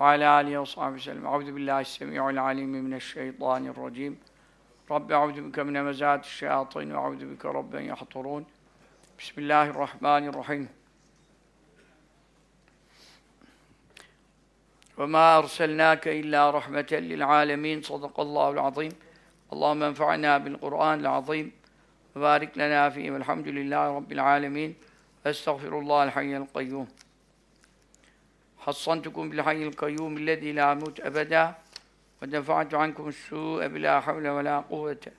وعلى آله وصحبه وسلم. أعوذ بالله السميع العليم من الشيطان الرجيم. رب أعوذ بك من همزات الشياطين وأعوذ بك رب أن يحضرون. بسم الله الرحمن الرحيم. وما أرسلناك إلا رحمة للعالمين. صدق الله العظيم. اللهم انفعنا بالقرآن العظيم. وبارك لنا فيه. والحمد لله رب العالمين. أستغفر الله الحي القيوم. hassantukum bil hayyil kayyum illezî lâ mût ebedâ ve defa'tu ankum s-sû'e bilâ havle ve lâ kuvvete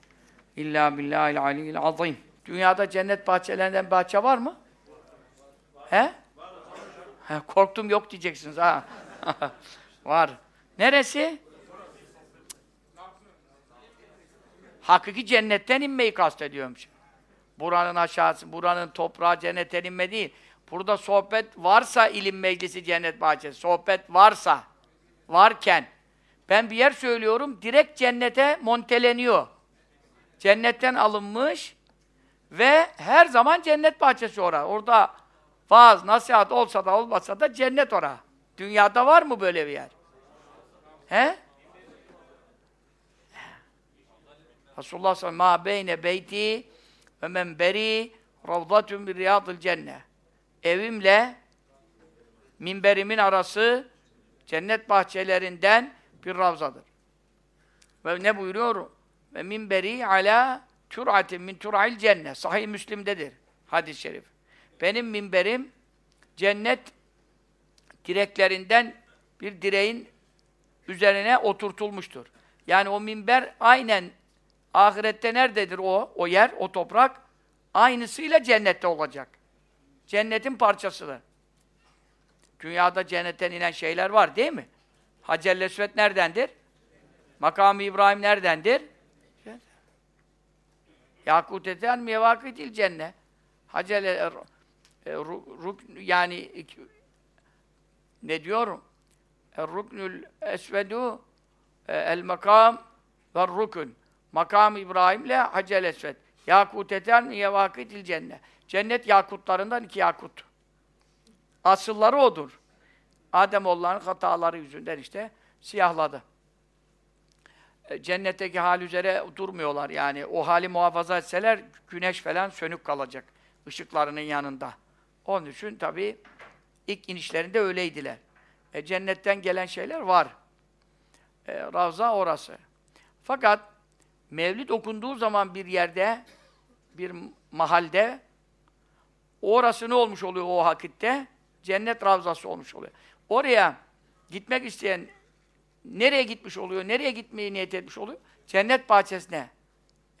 illâ billâhil aliyyil azîm. Dünyada cennet bahçelerinden bahçe var mı? He? He? Korktum yok diyeceksiniz ha. var. Neresi? Hakiki cennetten inmeyi kastediyormuş. Buranın aşağısı, buranın toprağı cennetten inme değil. Burada sohbet varsa ilim meclisi cennet bahçesi, sohbet varsa, varken, ben bir yer söylüyorum, direkt cennete monteleniyor. Cennetten alınmış ve her zaman cennet bahçesi orada. Orada vaaz, nasihat olsa da olmasa da cennet orada. Dünyada var mı böyle bir yer? He? Resulullah sallallahu aleyhi ve sellem, ma beyne beyti ve menberi ravdatun bir riyadıl cennet evimle minberimin arası cennet bahçelerinden bir ravzadır. Ve ne buyuruyor? Ve minberi ala tur'atin min tur'ail cennet. Sahih Müslim'dedir hadis-i şerif. Benim minberim cennet direklerinden bir direğin üzerine oturtulmuştur. Yani o minber aynen ahirette nerededir o, o yer, o toprak? Aynısıyla cennette olacak. Cennetin parçasıdır. Dünyada cennetten inen şeyler var değil mi? Hacer-i Esved neredendir? Makam-ı İbrahim neredendir? Yakut eten mevakidil cennet. Hacer e, ruk, yani ne diyorum? Er-ruknül esvedu el makam ve rukun. Makam İbrahim ile Hacer-i Esved. Yakut eten mevakidil cennet. Cennet yakutlarından iki yakut. Asılları odur. Ademoğullarının hataları yüzünden işte siyahladı. E, cennetteki hal üzere durmuyorlar yani. O hali muhafaza etseler güneş falan sönük kalacak. ışıklarının yanında. Onun için tabii ilk inişlerinde öyleydiler. E, cennetten gelen şeyler var. E, Ravza orası. Fakat Mevlid okunduğu zaman bir yerde, bir mahalde Orası ne olmuş oluyor o hakitte? Cennet ravzası olmuş oluyor. Oraya gitmek isteyen nereye gitmiş oluyor? Nereye gitmeyi niyet etmiş oluyor? Cennet bahçesine.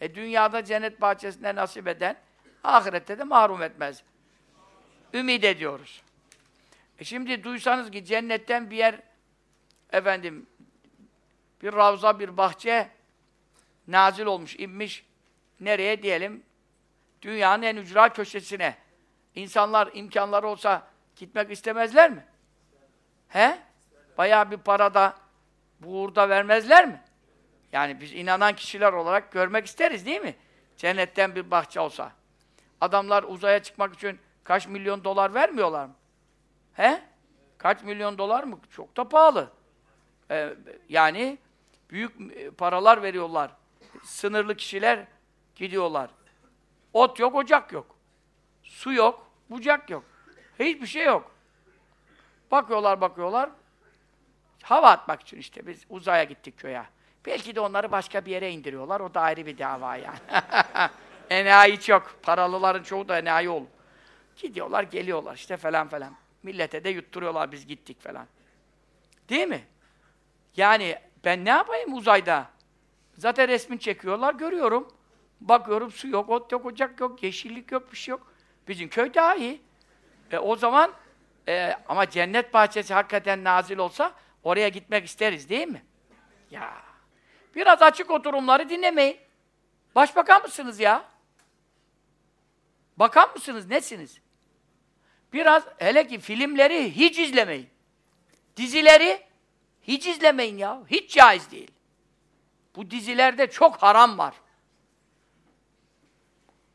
E dünyada cennet bahçesine nasip eden ahirette de mahrum etmez. Ümid ediyoruz. E şimdi duysanız ki cennetten bir yer efendim bir ravza, bir bahçe nazil olmuş, inmiş. Nereye diyelim? Dünyanın en ücra köşesine. İnsanlar imkanları olsa gitmek istemezler mi? He? Bayağı bir para da buğurda vermezler mi? Yani biz inanan kişiler olarak görmek isteriz değil mi? Cennetten bir bahçe olsa. Adamlar uzaya çıkmak için kaç milyon dolar vermiyorlar mı? He? Kaç milyon dolar mı? Çok da pahalı. Ee, yani büyük paralar veriyorlar. Sınırlı kişiler gidiyorlar. Ot yok, ocak yok. Su yok, bucak yok. Hiçbir şey yok. Bakıyorlar, bakıyorlar. Hava atmak için işte biz uzaya gittik köye. Belki de onları başka bir yere indiriyorlar. O da ayrı bir dava yani. enayi çok. Paralıların çoğu da enayi olur. Gidiyorlar, geliyorlar işte falan falan. Millete de yutturuyorlar biz gittik falan. Değil mi? Yani ben ne yapayım uzayda? Zaten resmini çekiyorlar, görüyorum. Bakıyorum su yok, ot yok, ocak yok, yeşillik yok, bir şey yok. Bizim köy daha iyi. E, o zaman e, ama cennet bahçesi hakikaten nazil olsa oraya gitmek isteriz değil mi? Ya Biraz açık oturumları dinlemeyin. Başbakan mısınız ya? Bakan mısınız? Nesiniz? Biraz hele ki filmleri hiç izlemeyin. Dizileri hiç izlemeyin ya. Hiç caiz değil. Bu dizilerde çok haram var.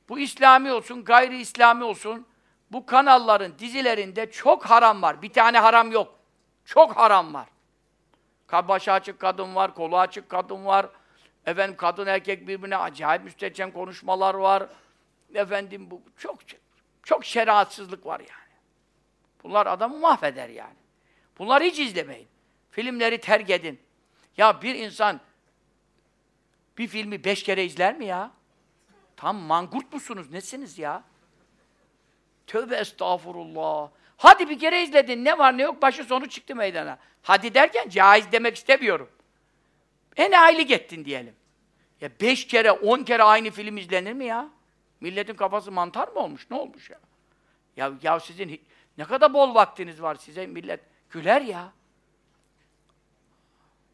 Bu İslami olsun, gayri İslami olsun, bu kanalların dizilerinde çok haram var. Bir tane haram yok. Çok haram var. Başı açık kadın var, kolu açık kadın var. Efendim kadın erkek birbirine acayip müstehcen konuşmalar var. Efendim bu çok çok şeriatsızlık var yani. Bunlar adamı mahveder yani. Bunları hiç izlemeyin. Filmleri terk edin. Ya bir insan bir filmi beş kere izler mi ya? Tam mangurt musunuz? Nesiniz ya? Tövbe estağfurullah. Hadi bir kere izledin. Ne var ne yok başı sonu çıktı meydana. Hadi derken caiz demek istemiyorum. En aylık ettin diyelim. Ya beş kere, on kere aynı film izlenir mi ya? Milletin kafası mantar mı olmuş? Ne olmuş ya? Ya, ya sizin ne kadar bol vaktiniz var size millet. Güler ya.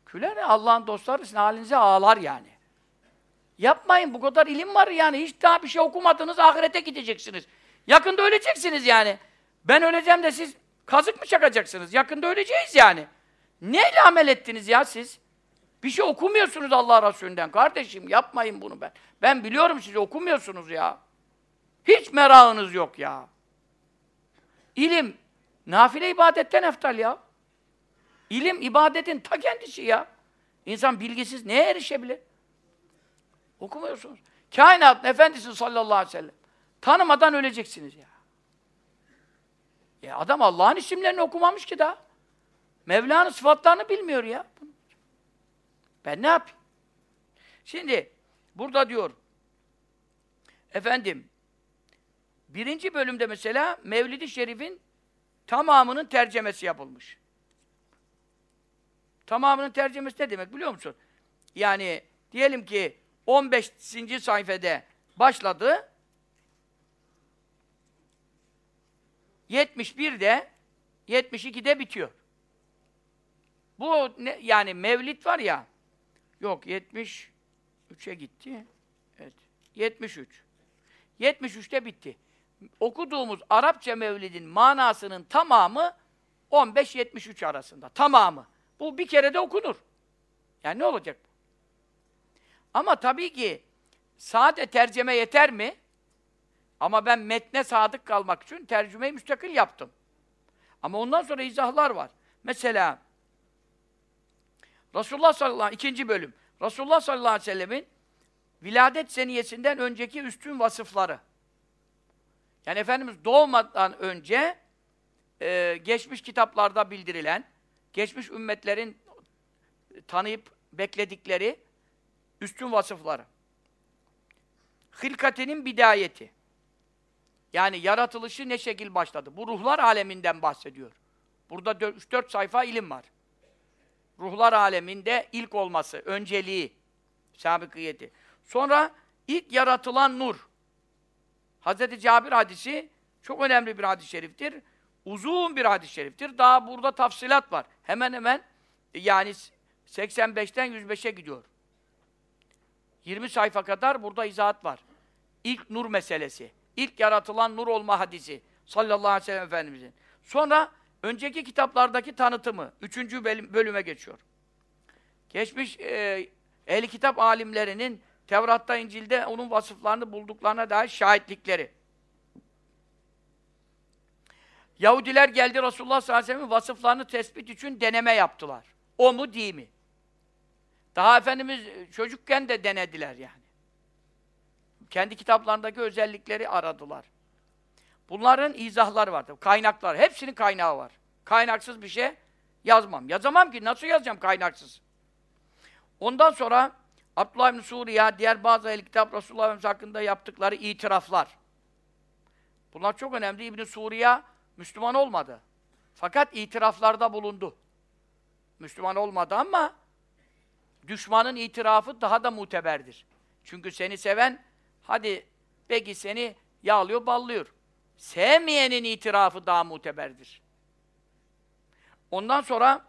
Güler. Allah'ın dostları sizin halinize ağlar yani. Yapmayın. Bu kadar ilim var yani. Hiç daha bir şey okumadınız. Ahirete gideceksiniz. Yakında öleceksiniz yani. Ben öleceğim de siz kazık mı çakacaksınız? Yakında öleceğiz yani. Neyle amel ettiniz ya siz? Bir şey okumuyorsunuz Allah Resulü'nden. Kardeşim yapmayın bunu ben. Ben biliyorum siz okumuyorsunuz ya. Hiç merakınız yok ya. İlim, nafile ibadetten eftal ya. İlim, ibadetin ta kendisi ya. İnsan bilgisiz neye erişebilir? Okumuyorsunuz. Kainat efendisi sallallahu aleyhi ve sellem. Tanımadan öleceksiniz ya. Ya adam Allah'ın isimlerini okumamış ki daha. Mevla'nın sıfatlarını bilmiyor ya. Ben ne yapayım? Şimdi burada diyor efendim birinci bölümde mesela Mevlid-i Şerif'in tamamının tercemesi yapılmış. Tamamının tercemesi ne demek biliyor musun? Yani diyelim ki 15. sayfede başladı 71'de 72'de bitiyor. Bu ne, yani Mevlid var ya yok 73'e gitti. Evet. 73. 73'te bitti. Okuduğumuz Arapça Mevlid'in manasının tamamı 15-73 arasında. Tamamı. Bu bir kere de okunur. Yani ne olacak? Ama tabii ki sade tercüme yeter mi? Ama ben metne sadık kalmak için tercümeyi müstakil yaptım. Ama ondan sonra izahlar var. Mesela Resulullah sallallahu aleyhi ikinci bölüm. Resulullah sallallahu aleyhi ve sellemin viladet seniyesinden önceki üstün vasıfları. Yani Efendimiz doğmadan önce e, geçmiş kitaplarda bildirilen, geçmiş ümmetlerin tanıyıp bekledikleri üstün vasıfları. Hilkatinin bidayeti. Yani yaratılışı ne şekil başladı? Bu ruhlar aleminden bahsediyor. Burada 3-4 sayfa ilim var. Ruhlar aleminde ilk olması, önceliği, sabıkiyeti. Sonra ilk yaratılan nur. Hz. Cabir hadisi çok önemli bir hadis-i şeriftir. Uzun bir hadis-i şeriftir. Daha burada tafsilat var. Hemen hemen yani 85'ten 105'e gidiyor. 20 sayfa kadar burada izahat var. İlk nur meselesi. İlk yaratılan nur olma hadisi. Sallallahu aleyhi ve sellem Efendimizin. Sonra önceki kitaplardaki tanıtımı. Üçüncü bölüme geçiyor. Geçmiş e, ehli kitap alimlerinin Tevrat'ta, İncil'de onun vasıflarını bulduklarına dair şahitlikleri. Yahudiler geldi Resulullah sallallahu aleyhi ve sellem'in vasıflarını tespit için deneme yaptılar. O mu değil mi? Daha Efendimiz çocukken de denediler yani. Kendi kitaplarındaki özellikleri aradılar. Bunların izahları vardır, kaynaklar. Hepsinin kaynağı var. Kaynaksız bir şey yazmam. Yazamam ki, nasıl yazacağım kaynaksız? Ondan sonra Abdullah ibn Suriye, diğer bazı el kitap Resulullah Efendimiz hakkında yaptıkları itiraflar. Bunlar çok önemli. İbn Suriye Müslüman olmadı. Fakat itiraflarda bulundu. Müslüman olmadı ama düşmanın itirafı daha da muteberdir. Çünkü seni seven hadi belki seni yağlıyor, ballıyor. Sevmeyenin itirafı daha muteberdir. Ondan sonra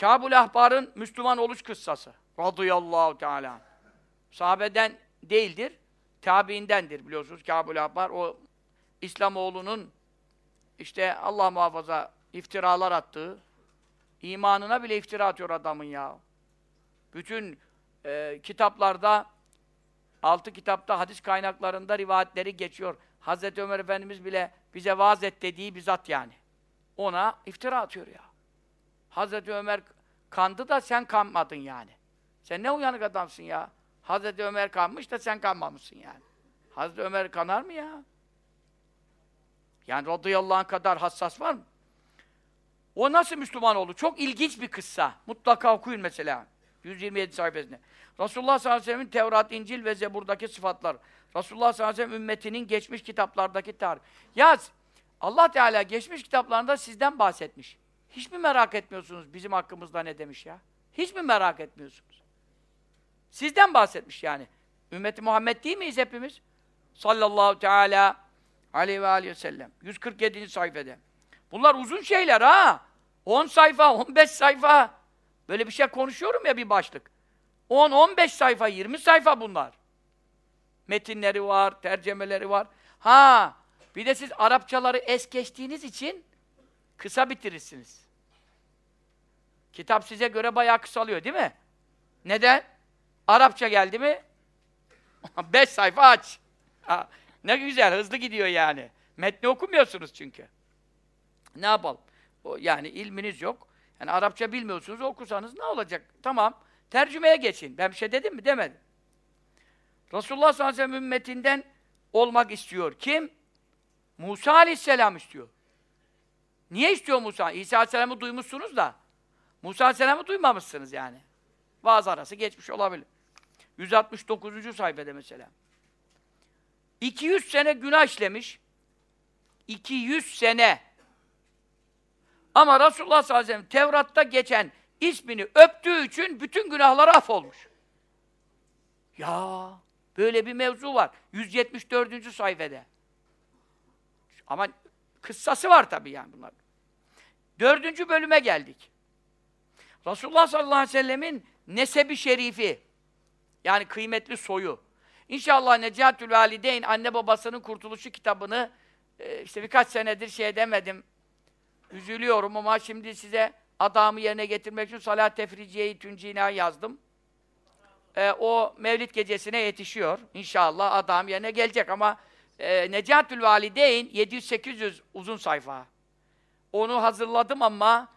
Kâbul Ahbar'ın Müslüman oluş kıssası. radıyallahu teala. Sahabeden değildir, tabiindendir biliyorsunuz Kâb-ül Ahbar. O İslamoğlu'nun işte Allah muhafaza iftiralar attığı, imanına bile iftira atıyor adamın ya. Bütün e, kitaplarda, altı kitapta, hadis kaynaklarında rivayetleri geçiyor. Hazreti Ömer Efendimiz bile bize vaaz et dediği bir yani. Ona iftira atıyor ya. Hazreti Ömer kandı da sen kanmadın yani. Sen ne uyanık adamsın ya. Hazreti Ömer kanmış da sen kanmamışsın yani. Hazreti Ömer kanar mı ya? Yani radıyallahu anh kadar hassas var mı? O nasıl Müslüman oldu? Çok ilginç bir kıssa. Mutlaka okuyun mesela. 127 sayfasında. Resulullah sallallahu aleyhi ve sellem'in Tevrat, İncil ve Zebur'daki sıfatlar. Resulullah sallallahu aleyhi ve sellem ümmetinin geçmiş kitaplardaki tarih. Ya Allah Teala geçmiş kitaplarında sizden bahsetmiş. Hiç mi merak etmiyorsunuz bizim hakkımızda ne demiş ya? Hiç mi merak etmiyorsunuz? Sizden bahsetmiş yani. Ümmeti Muhammed değil miyiz hepimiz? Sallallahu teala aleyhi ve aleyhi ve sellem. 147. sayfada. Bunlar uzun şeyler ha. 10 sayfa, 15 sayfa. Böyle bir şey konuşuyorum ya bir başlık. 10, 15 sayfa, 20 sayfa bunlar. Metinleri var, tercemeleri var. Ha, bir de siz Arapçaları es geçtiğiniz için kısa bitirirsiniz. Kitap size göre bayağı kısalıyor değil mi? Neden? Arapça geldi mi? Beş sayfa aç. Ha, ne güzel, hızlı gidiyor yani. Metni okumuyorsunuz çünkü. Ne yapalım? Yani ilminiz yok. Yani Arapça bilmiyorsunuz, okursanız ne olacak? Tamam, tercümeye geçin. Ben bir şey dedim mi? Demedim. Resulullah sallallahu aleyhi ve sellem ümmetinden olmak istiyor. Kim? Musa aleyhisselam istiyor. Niye istiyor Musa? İsa aleyhisselamı duymuşsunuz da. Musa aleyhisselamı duymamışsınız yani. Bazı arası geçmiş olabilir. 169. sayfada mesela. 200 sene günah işlemiş. 200 sene. Ama Resulullah sallallahu aleyhi ve sellem Tevrat'ta geçen ismini öptüğü için bütün günahları affolmuş. Ya böyle bir mevzu var. 174. sayfada. Ama kıssası var tabii yani bunlar. Dördüncü bölüme geldik. Resulullah sallallahu aleyhi ve sellemin nesebi şerifi, yani kıymetli soyu. İnşallah Necatül Valideyn, anne babasının kurtuluşu kitabını e, işte birkaç senedir şey demedim. Üzülüyorum ama şimdi size adamı yerine getirmek için Salat Tefriciye-i Tüncina yazdım. E, o Mevlid gecesine yetişiyor. İnşallah adam yerine gelecek ama e, Necatül Valideyn 700-800 uzun sayfa. Onu hazırladım ama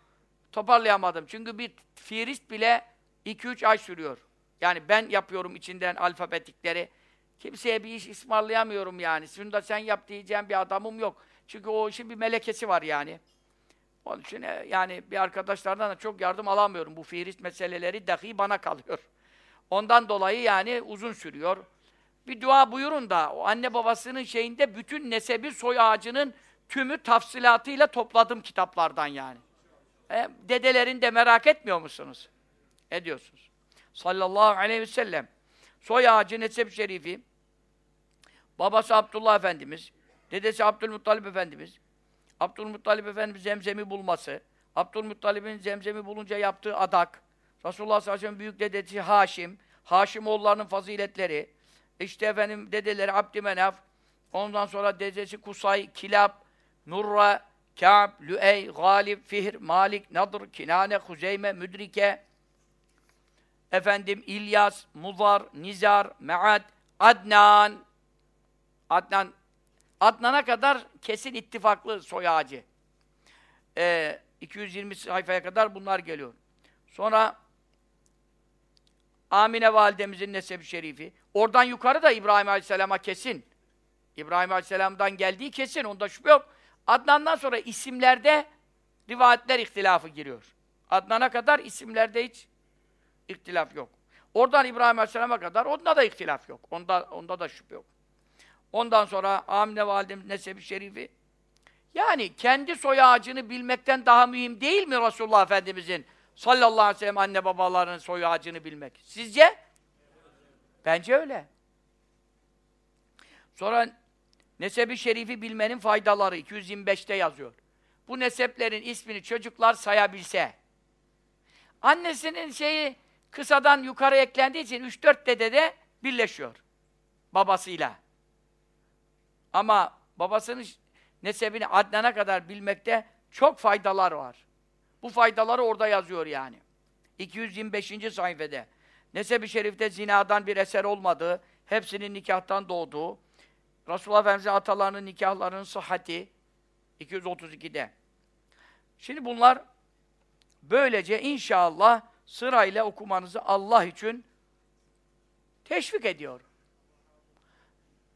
toparlayamadım. Çünkü bir firist bile 2-3 ay sürüyor. Yani ben yapıyorum içinden alfabetikleri. Kimseye bir iş ısmarlayamıyorum yani. Şunu da sen yap diyeceğim bir adamım yok. Çünkü o işin bir melekesi var yani. Onun için e, yani bir arkadaşlardan da çok yardım alamıyorum. Bu firist meseleleri dahi bana kalıyor. Ondan dolayı yani uzun sürüyor. Bir dua buyurun da o anne babasının şeyinde bütün nesebi soy ağacının tümü tafsilatıyla topladım kitaplardan yani. E, dedelerin de merak etmiyor musunuz? Ediyorsunuz. Sallallahu aleyhi ve sellem. Soy ağacı nesep şerifi. Babası Abdullah Efendimiz. Dedesi Abdülmuttalip Efendimiz. Abdülmuttalip Efendimiz zemzemi bulması. Abdülmuttalip'in zemzemi bulunca yaptığı adak. Resulullah sallallahu aleyhi ve sellem büyük dedesi Haşim. Haşimoğullarının faziletleri. İşte efendim dedeleri Abdümenaf. Ondan sonra dedesi Kusay, Kilab, Nurra, Ka'b, Lüey, Galip, Fihr, Malik, Nadır, Kinane, Huzeyme, Müdrike, efendim İlyas, Muzar, Nizar, Me'ad, Adnan, Adnan, Adnan'a kadar kesin ittifaklı soy ağacı. Ee, 220 sayfaya kadar bunlar geliyor. Sonra Amine validemizin nesebi şerifi. Oradan yukarı da İbrahim Aleyhisselam'a kesin. İbrahim Aleyhisselam'dan geldiği kesin. Onda şüphe yok. Adnan'dan sonra isimlerde rivayetler ihtilafı giriyor. Adnan'a kadar isimlerde hiç ihtilaf yok. Oradan İbrahim Aleyhisselam'a kadar onda da ihtilaf yok. Onda, onda da şüphe yok. Ondan sonra Amine validemiz nesebi şerifi. Yani kendi soy ağacını bilmekten daha mühim değil mi Resulullah Efendimizin sallallahu aleyhi ve sellem anne babalarının soy ağacını bilmek? Sizce? Bence öyle. Sonra nesebi şerifi bilmenin faydaları 225'te yazıyor. Bu neseplerin ismini çocuklar sayabilse, annesinin şeyi kısadan yukarı eklendiği için 3-4 dede de birleşiyor babasıyla. Ama babasının nesebini Adnan'a kadar bilmekte çok faydalar var. Bu faydaları orada yazıyor yani. 225. sayfede. Nesebi Şerif'te zinadan bir eser olmadığı, hepsinin nikahtan doğduğu, Resulullah Efendimiz'in atalarının nikahlarının sıhhati 232'de. Şimdi bunlar böylece inşallah sırayla okumanızı Allah için teşvik ediyor.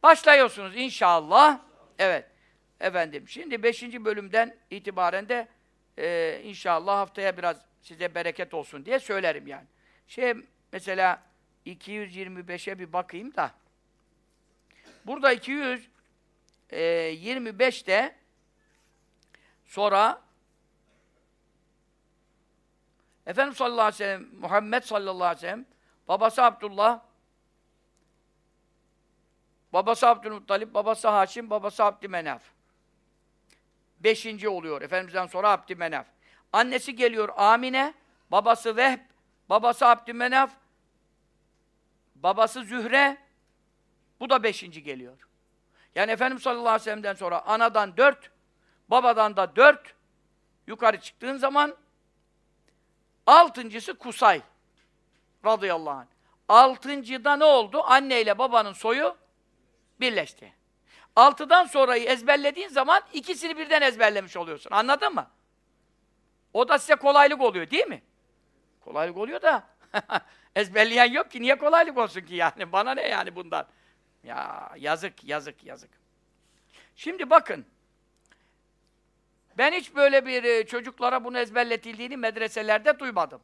Başlıyorsunuz inşallah. Evet. Efendim şimdi 5. bölümden itibaren de e, inşallah haftaya biraz size bereket olsun diye söylerim yani. Şey mesela 225'e bir bakayım da burada 225'te sonra Efendimiz sallallahu aleyhi ve sellem Muhammed sallallahu aleyhi ve sellem babası Abdullah babası Abdülmuttalip, babası Haşim, babası Abdümenaf. Beşinci oluyor. Efendimiz'den sonra Abdümenaf. Annesi geliyor Amine, babası Vehb, babası Abdümenaf, babası Zühre, bu da beşinci geliyor. Yani Efendimiz sallallahu aleyhi ve sellem'den sonra anadan dört, babadan da dört, yukarı çıktığın zaman altıncısı Kusay radıyallahu anh. Altıncıda ne oldu? Anne ile babanın soyu birleşti. Altıdan sonrayı ezberlediğin zaman ikisini birden ezberlemiş oluyorsun. Anladın mı? O da size kolaylık oluyor değil mi? Kolaylık oluyor da ezberleyen yok ki niye kolaylık olsun ki yani? Bana ne yani bundan? Ya yazık, yazık, yazık. Şimdi bakın. Ben hiç böyle bir e, çocuklara bunu ezberletildiğini medreselerde duymadım.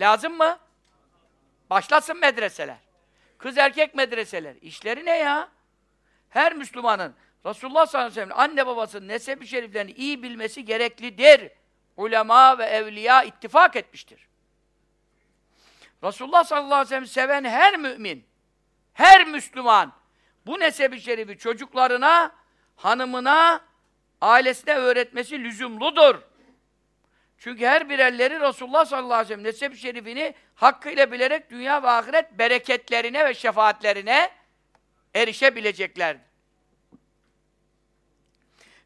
Lazım mı? Başlasın medreseler. Kız erkek medreseler. İşleri ne ya? Her Müslümanın Resulullah sallallahu aleyhi ve sellem anne babasının nesebi şeriflerini iyi bilmesi gereklidir. Ulema ve evliya ittifak etmiştir. Resulullah sallallahu aleyhi ve sellem seven her mümin, her Müslüman bu nesebi şerifi çocuklarına, hanımına, ailesine öğretmesi lüzumludur. Çünkü her birerleri Resulullah sallallahu aleyhi ve sellem nesep-i şerifini hakkıyla bilerek dünya ve ahiret bereketlerine ve şefaatlerine erişebilecekler.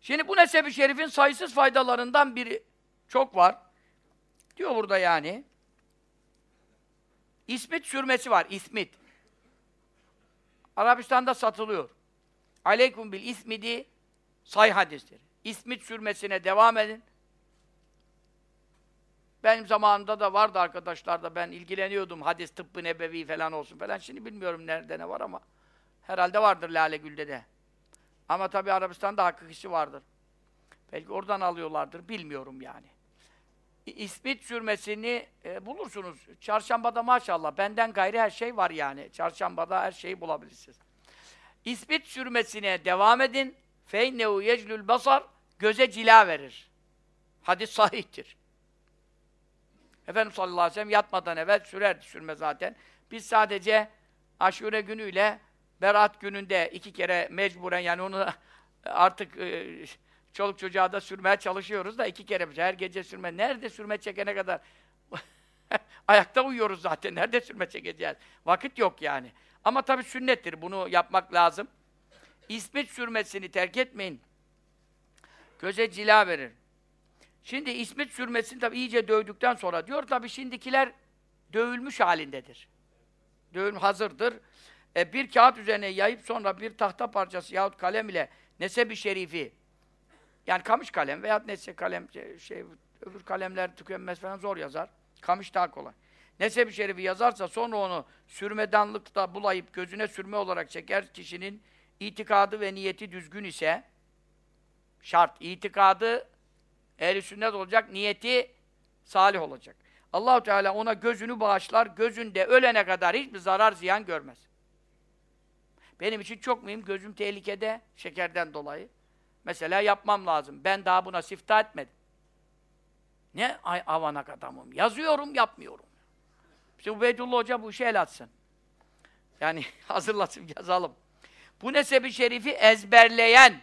Şimdi bu nesep-i şerifin sayısız faydalarından biri çok var. Diyor burada yani. İsmit sürmesi var, İsmit. Arabistan'da satılıyor. Aleykum bil ismidi say hadistir. İsmit sürmesine devam edin. Benim zamanımda da vardı arkadaşlar da ben ilgileniyordum. Hadis, tıbbı, nebevi falan olsun falan. Şimdi bilmiyorum nerede ne var ama herhalde vardır Lale Gül'de de. Ama tabii Arabistan'da hakikisi vardır. Belki oradan alıyorlardır, bilmiyorum yani. İspit sürmesini e, bulursunuz. Çarşambada maşallah, benden gayri her şey var yani. Çarşambada her şeyi bulabilirsiniz. İspit sürmesine devam edin. Feynehu yeclül basar, göze cila verir. Hadis sahihtir. Efendimiz sallallahu aleyhi ve sellem yatmadan evvel sürerdi sürme zaten. Biz sadece aşure günüyle berat gününde iki kere mecburen yani onu artık e, çoluk çocuğa da sürmeye çalışıyoruz da iki kere her gece sürme. Nerede sürme çekene kadar? Ayakta uyuyoruz zaten. Nerede sürme çekeceğiz? Vakit yok yani. Ama tabii sünnettir. Bunu yapmak lazım. İsmet sürmesini terk etmeyin. Göze cila verir. Şimdi İsmet sürmesini tabi iyice dövdükten sonra diyor tabi şimdikiler dövülmüş halindedir. Dövül hazırdır. E, bir kağıt üzerine yayıp sonra bir tahta parçası yahut kalem ile nesebi şerifi yani kamış kalem veya nese kalem şey, şey öbür kalemler tükenmez falan zor yazar. Kamış daha kolay. Nesebi şerifi yazarsa sonra onu sürmedanlıkta bulayıp gözüne sürme olarak çeker kişinin itikadı ve niyeti düzgün ise şart. itikadı Ehl-i sünnet olacak, niyeti salih olacak. Allahu Teala ona gözünü bağışlar, gözünde ölene kadar hiçbir zarar ziyan görmez. Benim için çok mühim, gözüm tehlikede, şekerden dolayı. Mesela yapmam lazım. Ben daha buna sifta etmedim. Ne ay avanak adamım. Yazıyorum, yapmıyorum. İşte Ubeydullah Hoca bu işe el atsın. Yani hazırlasın, yazalım. Bu nesebi şerifi ezberleyen,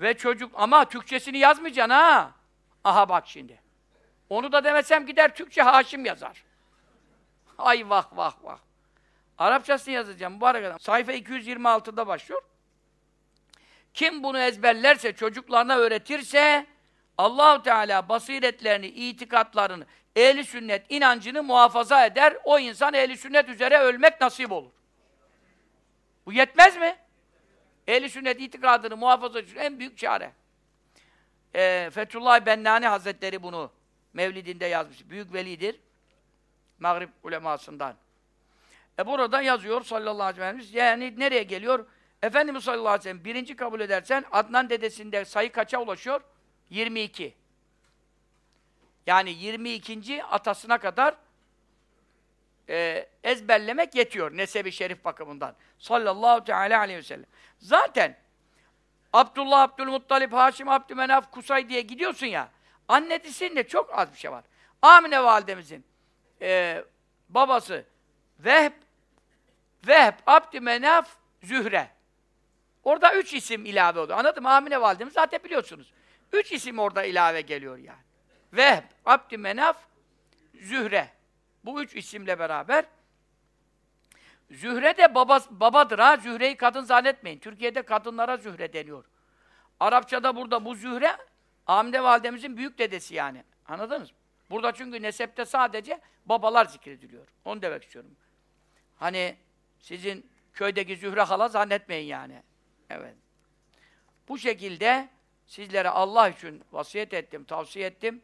ve çocuk ama Türkçesini yazmayacaksın ha. Aha bak şimdi. Onu da demesem gider Türkçe Haşim yazar. Ay vah vah vah. Arapçasını yazacağım bu arada. Sayfa 226'da başlıyor. Kim bunu ezberlerse, çocuklarına öğretirse Allahu Teala basiretlerini, itikatlarını, ehli sünnet inancını muhafaza eder. O insan ehli sünnet üzere ölmek nasip olur. Bu yetmez mi? Ehli sünnet itikadını muhafaza için en büyük çare. Ee, Fethullah Bennani Hazretleri bunu Mevlidinde yazmış. Büyük velidir. Mağrib ulemasından. E burada yazıyor sallallahu aleyhi ve sellem. Yani nereye geliyor? Efendimiz sallallahu aleyhi ve sellem birinci kabul edersen Adnan dedesinde sayı kaça ulaşıyor? 22. Yani 22. atasına kadar e, ezberlemek yetiyor nesebi şerif bakımından. Sallallahu teala aleyhi ve sellem. Zaten Abdullah, Abdülmuttalip, Haşim, Abdümenaf, Kusay diye gidiyorsun ya, annesinde çok az bir şey var. Amine validemizin e, babası Vehb, Vehb, Abdümenaf, Zühre. Orada üç isim ilave oldu. Anladın mı? Amine validemiz zaten biliyorsunuz. Üç isim orada ilave geliyor yani. Vehb, Abdümenaf, Zühre. Bu üç isimle beraber Zühre de baba, babadır ha. Zühre'yi kadın zannetmeyin. Türkiye'de kadınlara Zühre deniyor. Arapçada burada bu Zühre, Amine validemizin büyük dedesi yani. Anladınız mı? Burada çünkü nesepte sadece babalar zikrediliyor. Onu demek istiyorum. Hani sizin köydeki Zühre hala zannetmeyin yani. Evet. Bu şekilde sizlere Allah için vasiyet ettim, tavsiye ettim.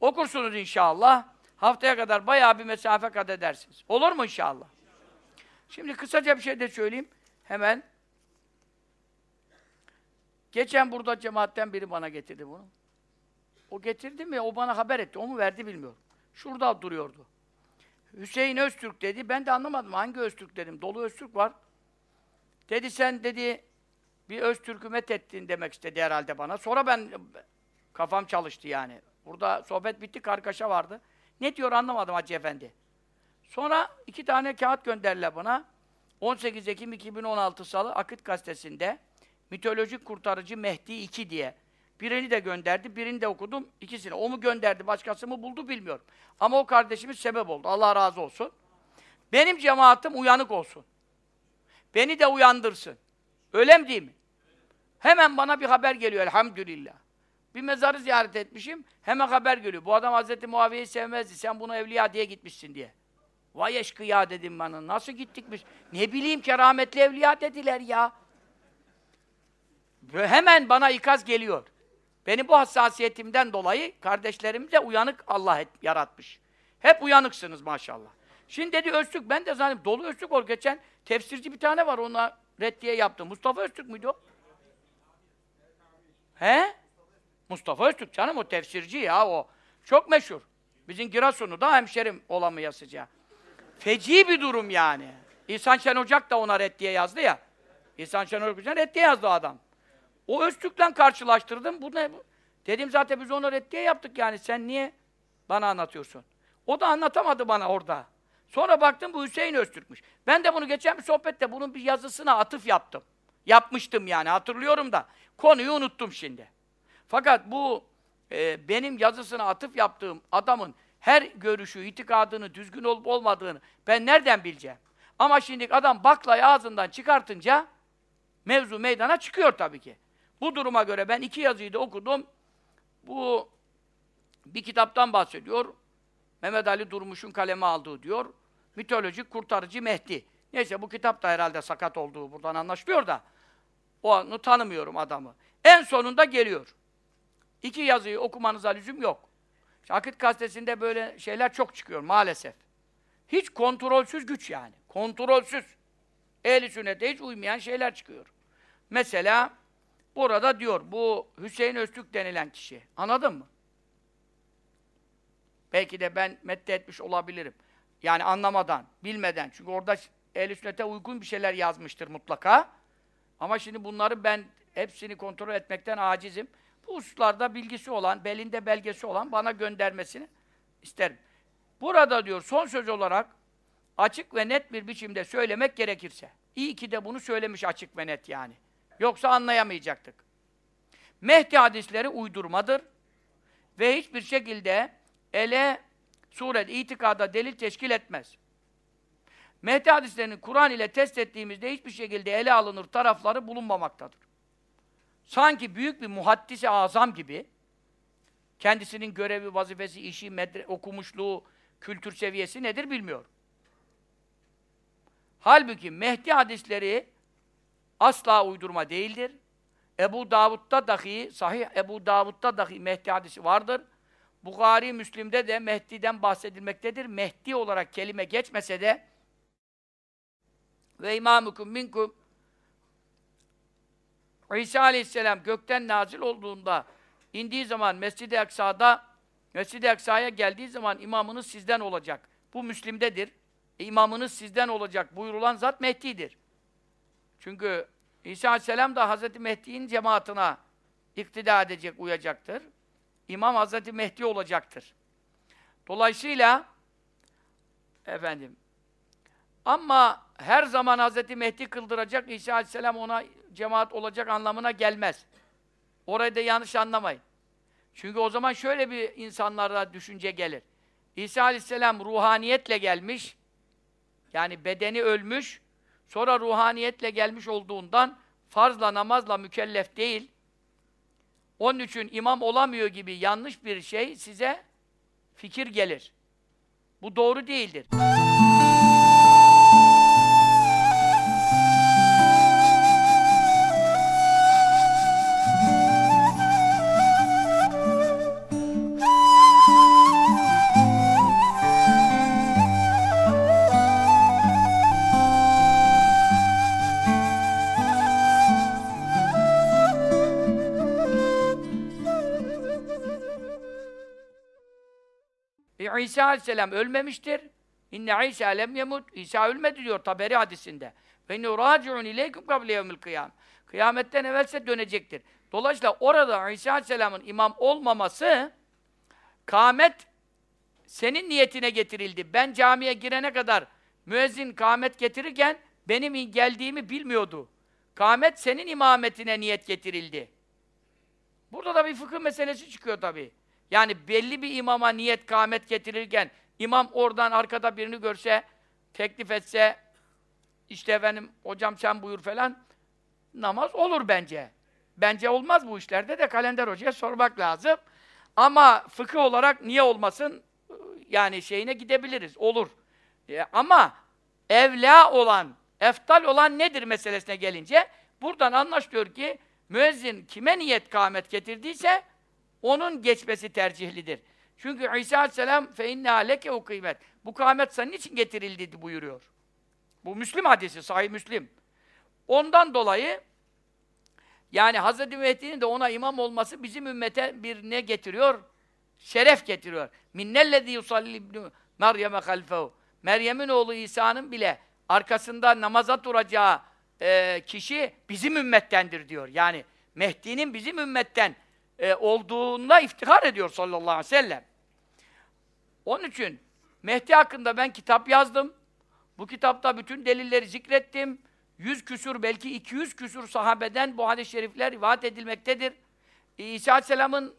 Okursunuz inşallah. Haftaya kadar bayağı bir mesafe kat edersiniz. Olur mu inşallah? Şimdi kısaca bir şey de söyleyeyim. Hemen. Geçen burada cemaatten biri bana getirdi bunu. O getirdi mi, o bana haber etti. O mu verdi bilmiyorum. Şurada duruyordu. Hüseyin Öztürk dedi. Ben de anlamadım. Hangi Öztürk dedim. Dolu Öztürk var. Dedi sen dedi bir Öztürk'ü met ettin demek istedi herhalde bana. Sonra ben kafam çalıştı yani. Burada sohbet bitti, kargaşa vardı. Ne diyor anlamadım Hacı Efendi. Sonra iki tane kağıt gönderdiler bana. 18 Ekim 2016 Salı Akıt Gazetesi'nde Mitolojik Kurtarıcı Mehdi 2 diye. Birini de gönderdi, birini de okudum, ikisini. O mu gönderdi, başkası mı buldu bilmiyorum. Ama o kardeşimiz sebep oldu. Allah razı olsun. Benim cemaatim uyanık olsun. Beni de uyandırsın. Öyle mi değil mi? Hemen bana bir haber geliyor elhamdülillah. Bir mezarı ziyaret etmişim, hemen haber geliyor. Bu adam Hazreti Muaviye'yi sevmezdi, sen bunu evliya diye gitmişsin diye. Vay eşkıya dedim bana, nasıl gittik biz? Ne bileyim kerametli evliya dediler ya. Ve hemen bana ikaz geliyor. Beni bu hassasiyetimden dolayı kardeşlerim de uyanık Allah et, yaratmış. Hep uyanıksınız maşallah. Şimdi dedi Öztürk, ben de zannediyorum dolu Öztürk ol. Geçen tefsirci bir tane var, ona reddiye yaptım. Mustafa Öztürk müydü o? He? Mustafa Öztürk canım o tefsirci ya o. Çok meşhur. Bizim Giresun'u da hemşerim olamayasıca. Feci bir durum yani. İhsan Şen Ocak da ona reddiye yazdı ya. İhsan Şen Ocak reddiye yazdı adam. O Öztürk'le karşılaştırdım. Bu ne? Dedim zaten biz ona reddiye yaptık yani. Sen niye bana anlatıyorsun? O da anlatamadı bana orada. Sonra baktım bu Hüseyin Öztürk'müş. Ben de bunu geçen bir sohbette bunun bir yazısına atıf yaptım. Yapmıştım yani hatırlıyorum da. Konuyu unuttum şimdi. Fakat bu e, benim yazısına atıf yaptığım adamın her görüşü, itikadını düzgün olup olmadığını ben nereden bileceğim? Ama şimdi adam baklayı ağzından çıkartınca mevzu meydana çıkıyor tabii ki. Bu duruma göre ben iki yazıyı da okudum. Bu bir kitaptan bahsediyor. Mehmet Ali Durmuş'un kaleme aldığı diyor. Mitolojik kurtarıcı Mehdi. Neyse bu kitap da herhalde sakat olduğu buradan anlaşılıyor da. Onu tanımıyorum adamı. En sonunda geliyor. İki yazıyı okumanıza lüzum yok. İşte Akit gazetesinde böyle şeyler çok çıkıyor maalesef. Hiç kontrolsüz güç yani. Kontrolsüz. Ehli sünnete hiç uymayan şeyler çıkıyor. Mesela burada diyor bu Hüseyin Öztürk denilen kişi. Anladın mı? Belki de ben medde etmiş olabilirim. Yani anlamadan, bilmeden. Çünkü orada ehl sünnete uygun bir şeyler yazmıştır mutlaka. Ama şimdi bunları ben hepsini kontrol etmekten acizim. Bu hususlarda bilgisi olan, belinde belgesi olan bana göndermesini isterim. Burada diyor son söz olarak açık ve net bir biçimde söylemek gerekirse. İyi ki de bunu söylemiş açık ve net yani. Yoksa anlayamayacaktık. Mehdi hadisleri uydurmadır. ve hiçbir şekilde ele suret, itikada delil teşkil etmez. Mehdi hadislerini Kur'an ile test ettiğimizde hiçbir şekilde ele alınır tarafları bulunmamaktadır. Sanki büyük bir muhaddis-i azam gibi kendisinin görevi, vazifesi, işi, medre, okumuşluğu, kültür seviyesi nedir bilmiyor. Halbuki Mehdi hadisleri asla uydurma değildir. Ebu Davud'da dahi, sahih Ebu Davud'da dahi Mehdi hadisi vardır. Bukhari, Müslim'de de Mehdi'den bahsedilmektedir. Mehdi olarak kelime geçmese de ve imamukum minkum İsa aleyhisselam gökten nazil olduğunda indiği zaman Mescid-i Aksa'da Mescid-i Aksa'ya geldiği zaman imamınız sizden olacak. Bu Müslim'dedir. E, imamınız sizden olacak buyurulan zat Mehdi'dir. Çünkü İsa aleyhisselam da Hazreti Mehdi'nin cemaatine iktida edecek, uyacaktır. İmam Hazreti Mehdi olacaktır. Dolayısıyla efendim ama her zaman Hazreti Mehdi kıldıracak, İsa Aleyhisselam ona cemaat olacak anlamına gelmez. Orayı da yanlış anlamayın. Çünkü o zaman şöyle bir insanlara düşünce gelir. İsa Aleyhisselam ruhaniyetle gelmiş, yani bedeni ölmüş, sonra ruhaniyetle gelmiş olduğundan farzla namazla mükellef değil. Onun için imam olamıyor gibi yanlış bir şey size fikir gelir. Bu doğru değildir. İsa aleyhisselam ölmemiştir. İnne İsa lem yemut. İsa ölmedi diyor Taberi hadisinde. Ve inne raciun ileyküm kable yevmil kıyam. Kıyametten evvelse dönecektir. Dolayısıyla orada İsa aleyhisselamın imam olmaması kâmet senin niyetine getirildi. Ben camiye girene kadar müezzin kâmet getirirken benim geldiğimi bilmiyordu. Kâmet senin imametine niyet getirildi. Burada da bir fıkıh meselesi çıkıyor tabii. Yani belli bir imama niyet kâmet getirirken imam oradan arkada birini görse, teklif etse işte efendim hocam sen buyur falan namaz olur bence. Bence olmaz bu işlerde de kalender hocaya sormak lazım. Ama fıkıh olarak niye olmasın yani şeyine gidebiliriz. Olur. E, ama evla olan, eftal olan nedir meselesine gelince buradan anlaşılıyor ki müezzin kime niyet kâmet getirdiyse onun geçmesi tercihlidir. Çünkü İsa Aleyhisselam fe inne leke o kıymet. Bu kâmet senin için getirildi buyuruyor. Bu Müslim hadisi, sahih Müslim. Ondan dolayı yani Hz. Mehdi'nin de ona imam olması bizim ümmete bir ne getiriyor? Şeref getiriyor. Minnellezî yusalli ibnü Meryem'e halfehu. Meryem'in oğlu İsa'nın bile arkasında namaza duracağı e, kişi bizim ümmettendir diyor. Yani Mehdi'nin bizim ümmetten e, olduğunda iftihar ediyor sallallahu aleyhi ve sellem. Onun için Mehdi hakkında ben kitap yazdım. Bu kitapta bütün delilleri zikrettim. Yüz küsur, belki iki yüz küsur sahabeden bu hadis-i şerifler rivayet edilmektedir. İsa Aleyhisselam'ın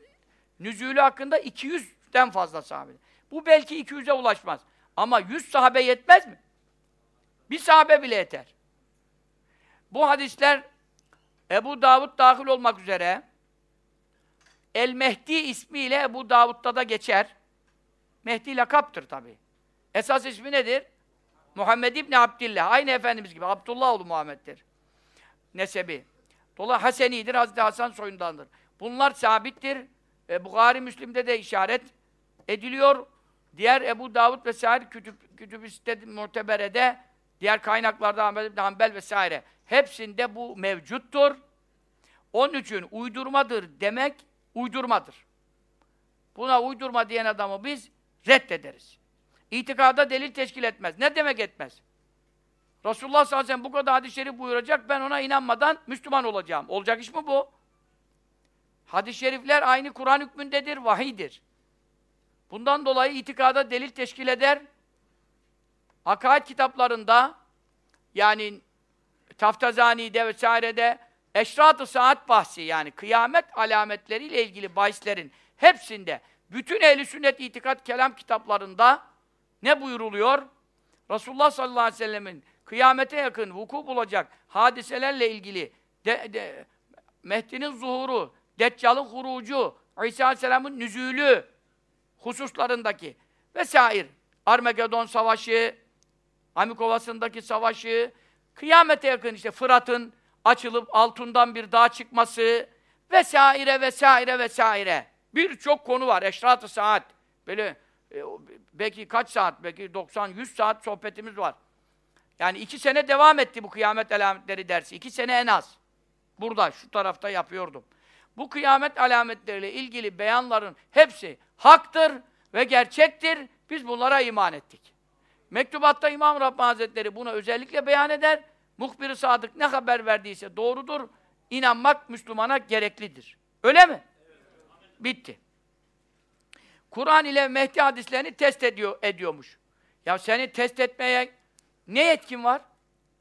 nüzulü hakkında 200'den fazla sahabe. Bu belki 200'e ulaşmaz. Ama 100 sahabe yetmez mi? Bir sahabe bile yeter. Bu hadisler Ebu Davud dahil olmak üzere El Mehdi ismiyle Ebu Davud'da da geçer. Mehdi lakaptır tabi. Esas ismi nedir? Muhammed İbni Abdillah. Aynı Efendimiz gibi. Abdullah oğlu Muhammed'dir. Nesebi. Dolayısıyla Haseni'dir. Hazreti Hasan soyundandır. Bunlar sabittir. E, Bukhari Müslim'de de işaret ediliyor. Diğer Ebu Davud vesaire kütüb, kütüb-i muteberede diğer kaynaklarda Ahmed İbni Hanbel vesaire hepsinde bu mevcuttur. Onun için uydurmadır demek uydurmadır. Buna uydurma diyen adamı biz reddederiz. İtikada delil teşkil etmez. Ne demek etmez? Resulullah sallallahu aleyhi ve sellem bu kadar hadis-i şerif buyuracak, ben ona inanmadan Müslüman olacağım. Olacak iş mi bu? Hadis-i şerifler aynı Kur'an hükmündedir, vahidir. Bundan dolayı itikada delil teşkil eder. Akaid kitaplarında, yani Taftazani'de vesairede Eşrat-ı saat bahsi yani kıyamet alametleriyle ilgili bahislerin hepsinde, bütün ehli sünnet itikat kelam kitaplarında ne buyuruluyor? Resulullah sallallahu aleyhi ve sellemin kıyamete yakın vuku bulacak hadiselerle ilgili de, de, Mehdi'nin zuhuru, Deccal'ın hurucu, İsa aleyhisselamın nüzülü hususlarındaki vesaire. Armagedon savaşı, Amikovası'ndaki savaşı, kıyamete yakın işte Fırat'ın açılıp altından bir dağ çıkması vesaire vesaire vesaire. Birçok konu var. Eşrat-ı saat. Böyle e, belki kaç saat, belki 90-100 saat sohbetimiz var. Yani iki sene devam etti bu kıyamet alametleri dersi. İki sene en az. Burada, şu tarafta yapıyordum. Bu kıyamet alametleriyle ilgili beyanların hepsi haktır ve gerçektir. Biz bunlara iman ettik. Mektubatta İmam Rabbani Hazretleri bunu özellikle beyan eder. Muhbir-i Sadık ne haber verdiyse doğrudur. İnanmak Müslümana gereklidir. Öyle mi? Bitti. Kur'an ile Mehdi hadislerini test ediyor ediyormuş. Ya seni test etmeye ne yetkin var?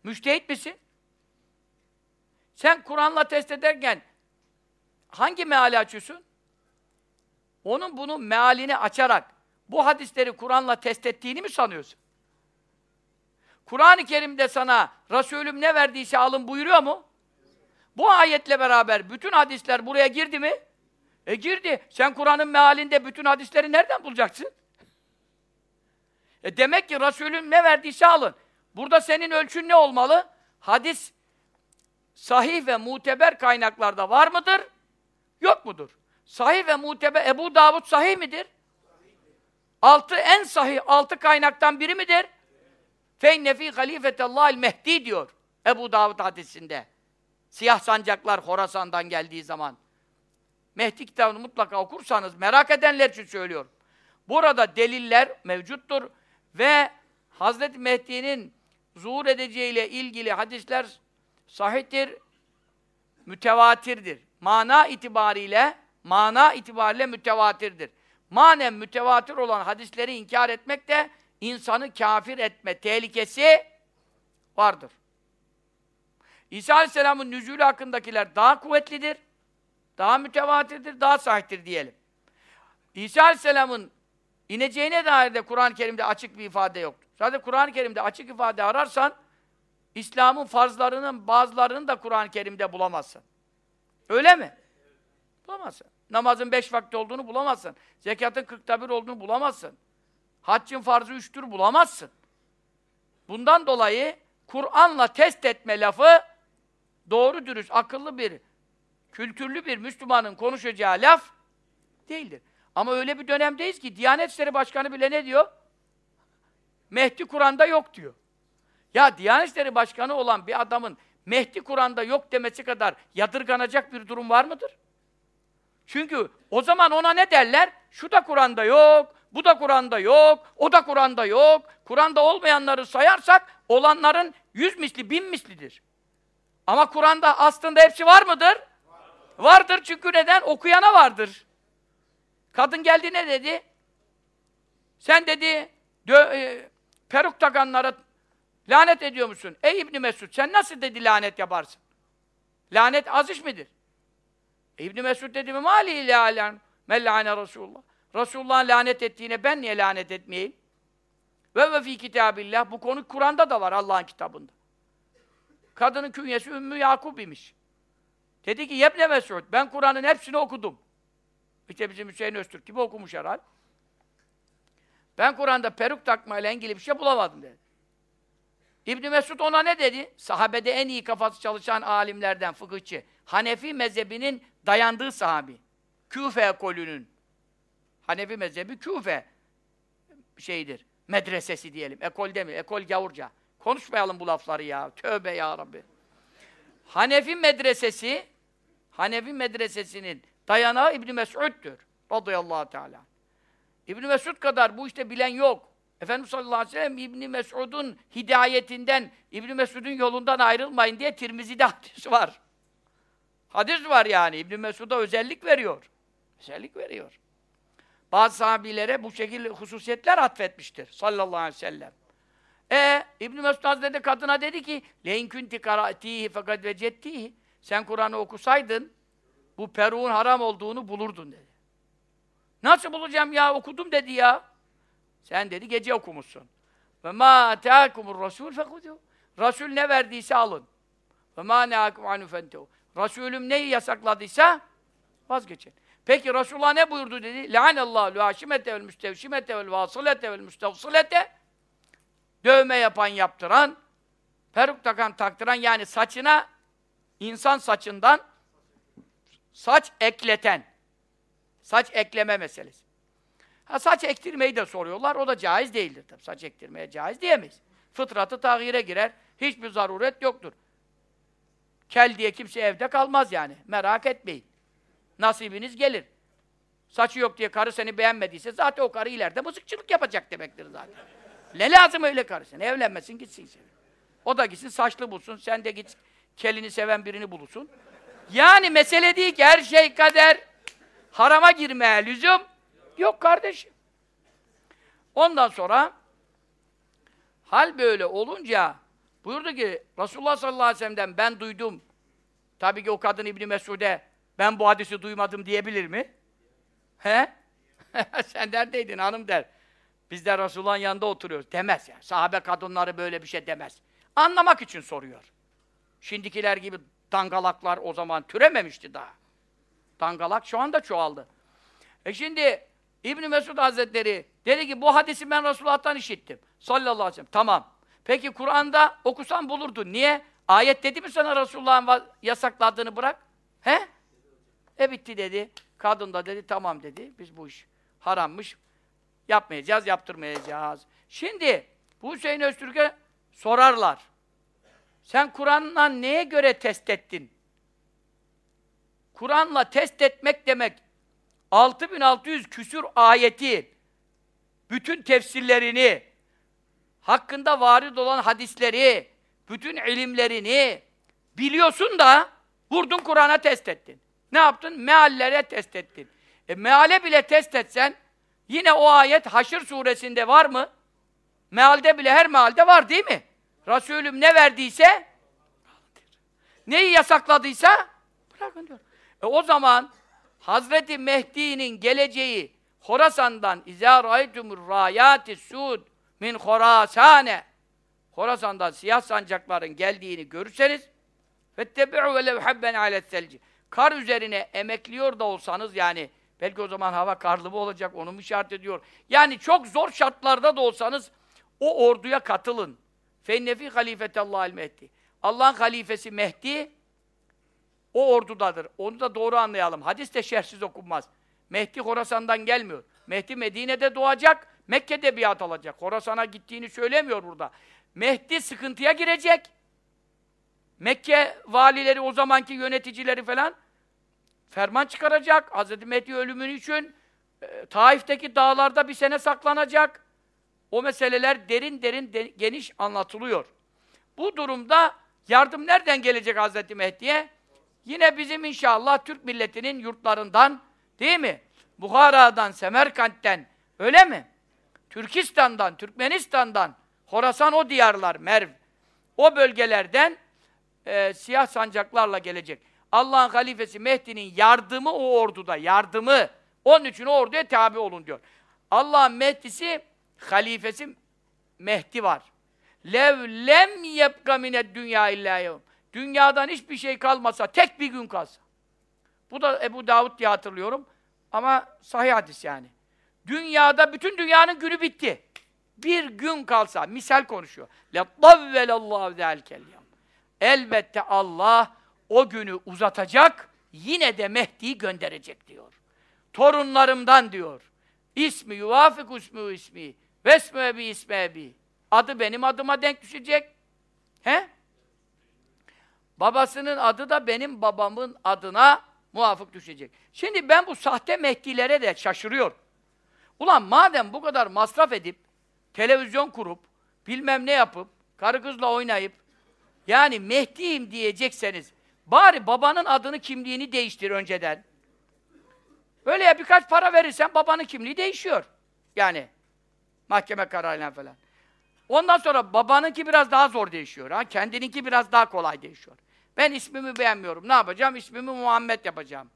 Müştehit misin? Sen Kur'an'la test ederken hangi meali açıyorsun? Onun bunun mealini açarak bu hadisleri Kur'an'la test ettiğini mi sanıyorsun? Kur'an-ı Kerim'de sana Resulüm ne verdiyse alın buyuruyor mu? Bu ayetle beraber bütün hadisler buraya girdi mi? E girdi. Sen Kur'an'ın mealinde bütün hadisleri nereden bulacaksın? E demek ki Resulüm ne verdiyse alın. Burada senin ölçün ne olmalı? Hadis sahih ve muteber kaynaklarda var mıdır? Yok mudur? Sahih ve muteber Ebu Davud sahih midir? Altı en sahih altı kaynaktan biri midir? Feyne fî halifetallâhil mehdi diyor Ebu Davud hadisinde. Siyah sancaklar Horasan'dan geldiği zaman. Mehdi kitabını mutlaka okursanız merak edenler için söylüyorum. Burada deliller mevcuttur ve Hazreti Mehdi'nin zuhur edeceğiyle ilgili hadisler sahihtir, mütevatirdir. Mana itibariyle mana itibariyle mütevatirdir. Manen mütevatir olan hadisleri inkar etmek de insanı kafir etme tehlikesi vardır. İsa Aleyhisselam'ın nüzulü hakkındakiler daha kuvvetlidir, daha mütevatirdir, daha sahiptir diyelim. İsa Aleyhisselam'ın ineceğine dair de Kur'an-ı Kerim'de açık bir ifade yoktur. Zaten Kur'an-ı Kerim'de açık ifade ararsan, İslam'ın farzlarının bazılarını da Kur'an-ı Kerim'de bulamazsın. Öyle mi? Bulamazsın. Namazın beş vakti olduğunu bulamazsın. Zekatın kırkta bir olduğunu bulamazsın. Haccın farzı üçtür bulamazsın. Bundan dolayı Kur'an'la test etme lafı doğru dürüst, akıllı bir, kültürlü bir Müslümanın konuşacağı laf değildir. Ama öyle bir dönemdeyiz ki Diyanet İşleri Başkanı bile ne diyor? Mehdi Kur'an'da yok diyor. Ya Diyanet İşleri Başkanı olan bir adamın Mehdi Kur'an'da yok demesi kadar yadırganacak bir durum var mıdır? Çünkü o zaman ona ne derler? Şu da Kur'an'da yok, bu da Kur'an'da yok, o da Kur'an'da yok. Kur'an'da olmayanları sayarsak olanların yüz misli, bin mislidir. Ama Kur'an'da aslında hepsi var mıdır? Vardır. vardır çünkü neden? Okuyana vardır. Kadın geldi ne dedi? Sen dedi, e, peruk takanlara lanet ediyor musun? Ey İbni Mesud sen nasıl dedi lanet yaparsın? Lanet az iş midir? E, İbni Mesud dedi mi? Mali ilâlen mellâne Resulullah. Resulullah'ın lanet ettiğine ben niye lanet etmeyeyim? Ve ve fî kitâbillah. Bu konu Kur'an'da da var Allah'ın kitabında. Kadının künyesi Ümmü Yakub imiş. Dedi ki Yebne Mesud, ben Kur'an'ın hepsini okudum. İşte bizim Hüseyin Öztürk gibi okumuş herhal. Ben Kur'an'da peruk takmayla ilgili bir şey bulamadım dedi. İbn Mesud ona ne dedi? Sahabede en iyi kafası çalışan alimlerden, fıkıhçı. Hanefi mezhebinin dayandığı sahabi. Küfe ekolünün. Hanefi mezhebi Küfe şeyidir. Medresesi diyelim. Ekol demiyor. Ekol gavurca. Konuşmayalım bu lafları ya. Tövbe ya Rabbi. Hanefi medresesi Hanefi medresesinin dayanağı İbn Mes'ud'dur. Radıyallahu teala. İbn Mesud kadar bu işte bilen yok. Efendimiz sallallahu aleyhi ve sellem İbn Mes'ud'un hidayetinden, İbn Mesud'un yolundan ayrılmayın diye Tirmizi'de hadis var. Hadis var yani. İbn Mesud'a özellik veriyor. Özellik veriyor. Bazı sahabilere bu şekilde hususiyetler atfetmiştir sallallahu aleyhi ve sellem. E İbn Mesud Hazretleri kadına dedi ki: "Lein kunti qara'tihi fakat vecettihi." Sen Kur'an'ı okusaydın bu peruğun haram olduğunu bulurdun dedi. Nasıl bulacağım ya? Okudum dedi ya. Sen dedi gece okumuşsun. Ve ma ataakumur rasul fekudu. Rasul ne verdiyse alın. Ve ma neakum anu fentehu. Resulüm neyi yasakladıysa vazgeçin. Peki Resulullah ne buyurdu dedi? La'anallahu haşimete vel müstevşimete vel vasılete vel müstevsilete. Dövme yapan, yaptıran, peruk takan, taktıran yani saçına insan saçından saç ekleten. Saç ekleme meselesi. Ha, saç ektirmeyi de soruyorlar. O da caiz değildir tabii. Saç ektirmeye caiz diyemeyiz. Fıtratı tağyire girer. Hiçbir zaruret yoktur. Kel diye kimse evde kalmaz yani. Merak etmeyin. Nasibiniz gelir. Saçı yok diye karı seni beğenmediyse zaten o karı ileride mızıkçılık yapacak demektir zaten. Ne lazım öyle karı sen? Evlenmesin gitsin seni. O da gitsin saçlı bulsun. Sen de git kelini seven birini bulursun. Yani mesele değil ki her şey kader. Harama girmeye lüzum yok kardeşim. Ondan sonra hal böyle olunca buyurdu ki Resulullah sallallahu aleyhi ve sellem'den ben duydum. Tabii ki o kadın İbni Mesud'e ben bu hadisi duymadım diyebilir mi? He? Sen neredeydin hanım der. Biz de Resulullah'ın yanında oturuyoruz. Demez ya. Yani. Sahabe kadınları böyle bir şey demez. Anlamak için soruyor. Şimdikiler gibi dangalaklar o zaman türememişti daha. Dangalak şu anda çoğaldı. E şimdi İbn Mesud Hazretleri dedi ki bu hadisi ben Resulullah'tan işittim. Sallallahu aleyhi ve sellem. Tamam. Peki Kur'an'da okusan bulurdun. Niye? Ayet dedi mi sana Resulullah'ın yasakladığını bırak? He? E bitti dedi. Kadın da dedi tamam dedi. Biz bu iş harammış. Yapmayacağız, yaptırmayacağız. Şimdi bu Hüseyin Öztürk'e sorarlar. Sen Kur'an'la neye göre test ettin? Kur'an'la test etmek demek 6600 küsür ayeti bütün tefsirlerini hakkında varid olan hadisleri bütün ilimlerini biliyorsun da vurdun Kur'an'a test ettin. Ne yaptın? Meallere test ettin. E meale bile test etsen yine o ayet Haşr suresinde var mı? Mealde bile her mealde var değil mi? Resulüm ne verdiyse neyi yasakladıysa bırakın diyor. E o zaman Hazreti Mehdi'nin geleceği Horasan'dan izâ râitumur râyâti sûd min Horasane Horasan'dan siyah sancakların geldiğini görürseniz fettebi'u ve lev habben aletselci kar üzerine emekliyor da olsanız yani belki o zaman hava karlı mı olacak onu mu işaret ediyor. Yani çok zor şartlarda da olsanız o orduya katılın. Fennefi halifetallahil mehdi. Allah'ın halifesi Mehdi o ordudadır. Onu da doğru anlayalım. Hadis de şerhsiz okunmaz. Mehdi Horasan'dan gelmiyor. Mehdi Medine'de doğacak, Mekke'de biat alacak. Horasan'a gittiğini söylemiyor burada. Mehdi sıkıntıya girecek. Mekke valileri, o zamanki yöneticileri falan ferman çıkaracak. Hz. Mehdi ölümünü için e, Taif'teki dağlarda bir sene saklanacak. O meseleler derin derin de, geniş anlatılıyor. Bu durumda yardım nereden gelecek Hz. Mehdi'ye? Yine bizim inşallah Türk milletinin yurtlarından, değil mi? Buhara'dan, Semerkant'ten, öyle mi? Türkistan'dan, Türkmenistan'dan, Horasan o diyarlar, Merv, o bölgelerden e, siyah sancaklarla gelecek. Allah'ın halifesi Mehdi'nin yardımı o orduda, yardımı. Onun için o orduya tabi olun diyor. Allah'ın Mehdi'si, halifesi Mehdi var. Lev lem yebka mine dünya illa Dünyadan hiçbir şey kalmasa, tek bir gün kalsa. Bu da Ebu Davud diye hatırlıyorum. Ama sahih hadis yani. Dünyada bütün dünyanın günü bitti. Bir gün kalsa, misal konuşuyor. La tavvelallahu zelkel Elbette Allah o günü uzatacak, yine de Mehdi'yi gönderecek diyor. Torunlarımdan diyor. İsmi yuvafik ismi ismi. Vesmi ebi ismi ebi. Adı benim adıma denk düşecek. He? Babasının adı da benim babamın adına muvafık düşecek. Şimdi ben bu sahte Mehdilere de şaşırıyorum. Ulan madem bu kadar masraf edip, televizyon kurup, bilmem ne yapıp, karı kızla oynayıp, yani Mehdi'yim diyecekseniz, bari babanın adını, kimliğini değiştir önceden. Böyle ya birkaç para verirsen babanın kimliği değişiyor. Yani mahkeme kararıyla falan. Ondan sonra babanınki biraz daha zor değişiyor. Ha? Kendininki biraz daha kolay değişiyor. Ben ismimi beğenmiyorum. Ne yapacağım? İsmimi Muhammed yapacağım.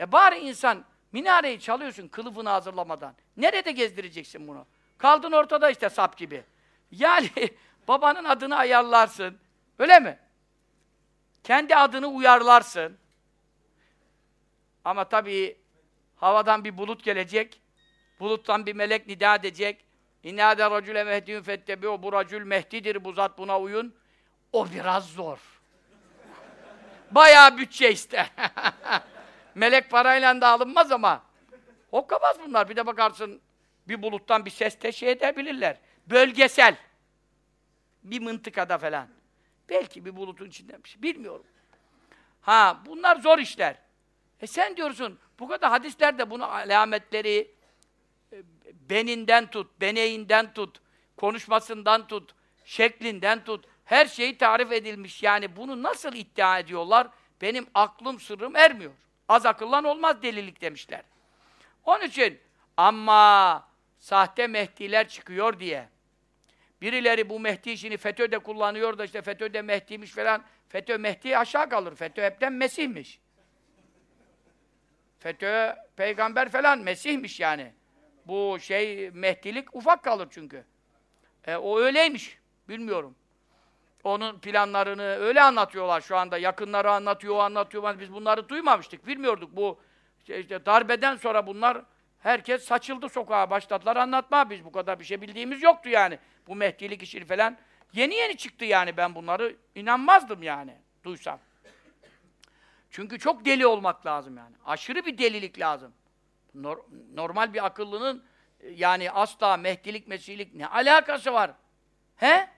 E bari insan Minareyi çalıyorsun kılıfını hazırlamadan. Nerede gezdireceksin bunu? Kaldın ortada işte sap gibi. Yani babanın adını ayarlarsın. Öyle mi? Kendi adını uyarlarsın. Ama tabii havadan bir bulut gelecek. Buluttan bir melek nida edecek. İnnâ de racüle mehdiyün fettebi'u. Bu racül mehdidir, bu zat buna uyun. O biraz zor. Bayağı bütçe ister. melek parayla da alınmaz ama. Hokkabaz bunlar. Bir de bakarsın bir buluttan bir ses teşhir edebilirler. Bölgesel. Bir mıntıkada falan. Belki bir bulutun içinden bir şey. Bilmiyorum. Ha bunlar zor işler. E sen diyorsun bu kadar hadislerde bunu alametleri e, beninden tut, beneğinden tut, konuşmasından tut, şeklinden tut. Her şeyi tarif edilmiş. Yani bunu nasıl iddia ediyorlar? Benim aklım sırrım ermiyor. Az akıllan olmaz delilik demişler. Onun için ama sahte mehdiler çıkıyor diye birileri bu Mehdi işini FETÖ'de kullanıyor da işte FETÖ'de Mehdi'ymiş falan. FETÖ Mehdi aşağı kalır. FETÖ hepten Mesih'miş. FETÖ peygamber falan Mesih'miş yani. Bu şey Mehdilik ufak kalır çünkü. E, o öyleymiş. Bilmiyorum. Onun planlarını öyle anlatıyorlar şu anda. Yakınları anlatıyor, anlatıyor. Biz bunları duymamıştık, bilmiyorduk. Bu işte, işte darbeden sonra bunlar herkes saçıldı sokağa, başladılar anlatma. Biz bu kadar bir şey bildiğimiz yoktu yani. Bu Mehdilik işini falan. Yeni yeni çıktı yani ben bunları inanmazdım yani duysam. Çünkü çok deli olmak lazım yani. Aşırı bir delilik lazım. Nor normal bir akıllının yani asla mehdilik, mesilik ne alakası var? He?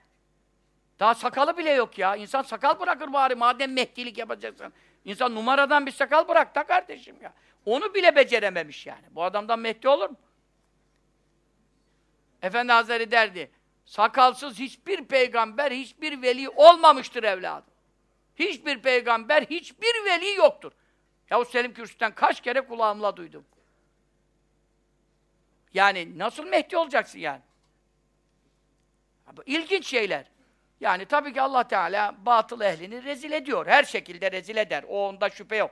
Daha sakalı bile yok ya. İnsan sakal bırakır bari madem mehdilik yapacaksın. İnsan numaradan bir sakal bırak da kardeşim ya. Onu bile becerememiş yani. Bu adamdan mehdi olur mu? Efendi Hazretleri derdi, sakalsız hiçbir peygamber, hiçbir veli olmamıştır evladım. Hiçbir peygamber, hiçbir veli yoktur. Yahu Selim Kürsü'den kaç kere kulağımla duydum. Yani nasıl Mehdi olacaksın yani? İlginç şeyler. Yani tabii ki Allah Teala batıl ehlini rezil ediyor. Her şekilde rezil eder. O onda şüphe yok.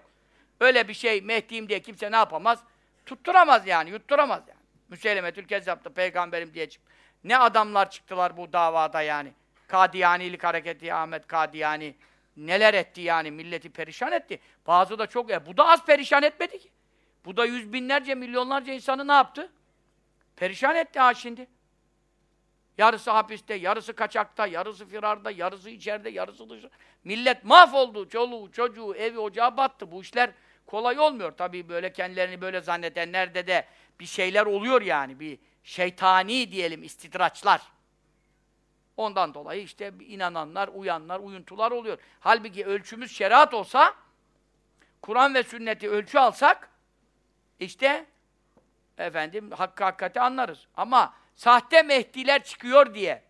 Öyle bir şey Mehdi'yim diye kimse ne yapamaz? Tutturamaz yani, yutturamaz yani. Müseylemetül Kezzap'ta peygamberim diye çıktı. Ne adamlar çıktılar bu davada yani. Kadiyanilik hareketi Ahmet Kadiyani neler etti yani milleti perişan etti. Bazı da çok e, bu da az perişan etmedi ki. Bu da yüz binlerce, milyonlarca insanı ne yaptı? Perişan etti ha şimdi. Yarısı hapiste, yarısı kaçakta, yarısı firarda, yarısı içeride, yarısı dışarıda. Millet mahvoldu. Çoluğu, çocuğu, evi, ocağı battı. Bu işler kolay olmuyor. Tabii böyle kendilerini böyle zannedenlerde de bir şeyler oluyor yani. Bir şeytani diyelim istidraçlar. Ondan dolayı işte inananlar, uyanlar, uyuntular oluyor. Halbuki ölçümüz şeriat olsa, Kur'an ve sünneti ölçü alsak, işte efendim hakkı hakikati anlarız. Ama sahte mehdiler çıkıyor diye,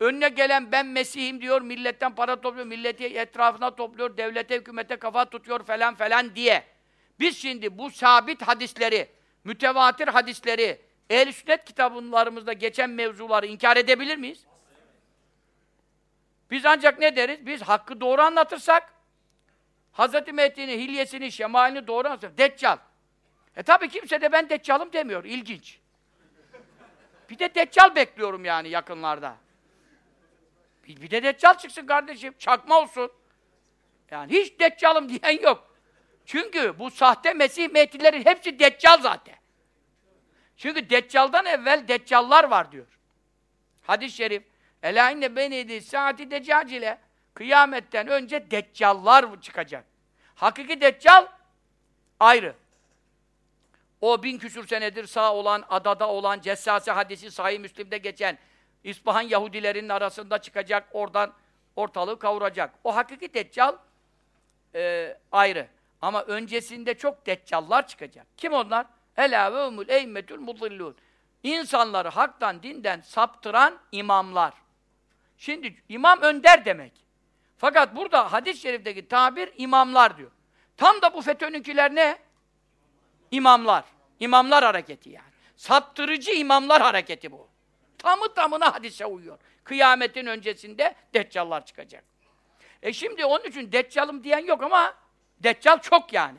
önüne gelen ben Mesih'im diyor, milletten para topluyor, milleti etrafına topluyor, devlete, hükümete kafa tutuyor falan falan diye. Biz şimdi bu sabit hadisleri, mütevatir hadisleri, Ehl-i Sünnet kitablarımızda geçen mevzuları inkar edebilir miyiz? Biz ancak ne deriz? Biz hakkı doğru anlatırsak, Hz. Mehdi'nin hilyesini, şemalini doğru anlatırsak, Deccal. E tabi kimse de ben Deccal'ım demiyor, ilginç. Bir de Deccal bekliyorum yani yakınlarda. Bir, bir de Deccal çıksın kardeşim, çakma olsun. Yani hiç Deccal'ım diyen yok. Çünkü bu sahte Mesih Mehdi'lerin hepsi Deccal zaten. Çünkü Deccal'dan evvel Deccallar var diyor. Hadis-i şerif. Ela inne benedi saati deccacile. Kıyametten önce Deccallar çıkacak. Hakiki Deccal ayrı. O bin küsür senedir sağ olan, adada olan, Cessase hadisi Sahih Müslim'de geçen İspahan Yahudilerinin arasında çıkacak, oradan ortalığı kavuracak. O hakiki Deccal e, ayrı. Ama öncesinde çok Deccallar çıkacak. Kim onlar? Ela ve umul eymetül mudillûn. İnsanları haktan, dinden saptıran imamlar. Şimdi imam önder demek. Fakat burada hadis-i şerifteki tabir imamlar diyor. Tam da bu FETÖ'nünkiler ne? İmamlar. İmamlar hareketi yani. Saptırıcı imamlar hareketi bu. Tamı tamına hadise uyuyor. Kıyametin öncesinde deccallar çıkacak. E şimdi onun için deccalım diyen yok ama deccal çok yani.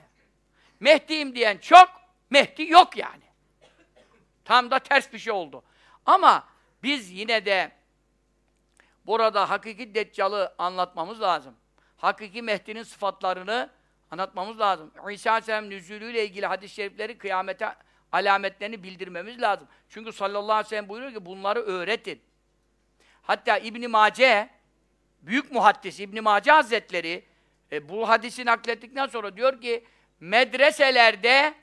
Mehdi'yim diyen çok, Mehdi yok yani. Tam da ters bir şey oldu. Ama biz yine de burada hakiki Deccal'ı anlatmamız lazım. Hakiki Mehdi'nin sıfatlarını anlatmamız lazım. İsa Aleyhisselam nüzulüyle ilgili hadis-i şerifleri kıyamete alametlerini bildirmemiz lazım. Çünkü sallallahu aleyhi ve sellem buyuruyor ki bunları öğretin. Hatta İbn Mace büyük muhaddis İbn Mace Hazretleri e, bu hadisi naklettikten sonra diyor ki medreselerde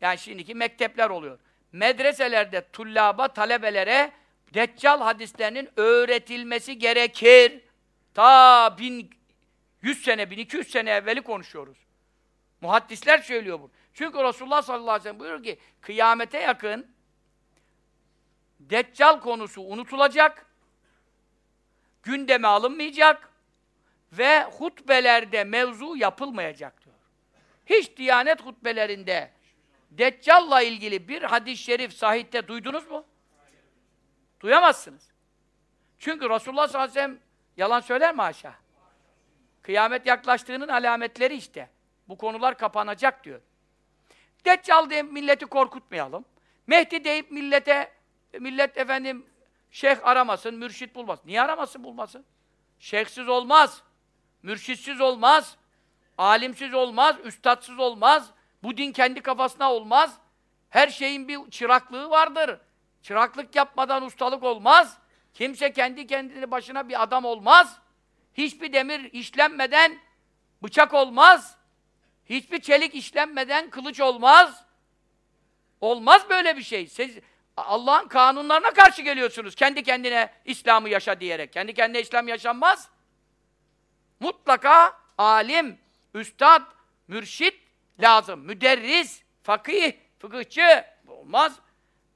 yani şimdiki mektepler oluyor. Medreselerde tullaba, talebelere Deccal hadislerinin öğretilmesi gerekir. Ta 1100 sene, 1200 sene evveli konuşuyoruz. Muhaddisler söylüyor bu. Çünkü Resulullah sallallahu aleyhi ve sellem buyuruyor ki kıyamete yakın Deccal konusu unutulacak, gündeme alınmayacak ve hutbelerde mevzu yapılmayacak diyor. Hiç Diyanet hutbelerinde Deccal'la ilgili bir hadis-i şerif sahihte duydunuz mu? Duyamazsınız. Çünkü Resulullah sallallahu aleyhi ve sellem yalan söyler mi aşağı? Kıyamet yaklaştığının alametleri işte. Bu konular kapanacak diyor. Deccal diye milleti korkutmayalım. Mehdi deyip millete, millet efendim şeyh aramasın, mürşit bulmasın. Niye aramasın, bulmasın? Şeyhsiz olmaz. Mürşitsiz olmaz. Alimsiz olmaz, üstadsız olmaz. Bu din kendi kafasına olmaz. Her şeyin bir çıraklığı vardır. Çıraklık yapmadan ustalık olmaz. Kimse kendi kendine başına bir adam olmaz. Hiçbir demir işlenmeden bıçak olmaz. Hiçbir çelik işlenmeden kılıç olmaz. Olmaz böyle bir şey. Siz Allah'ın kanunlarına karşı geliyorsunuz. Kendi kendine İslam'ı yaşa diyerek. Kendi kendine İslam yaşanmaz. Mutlaka alim, üstad, mürşit lazım. Müderris, fakih, fıkıhçı olmaz.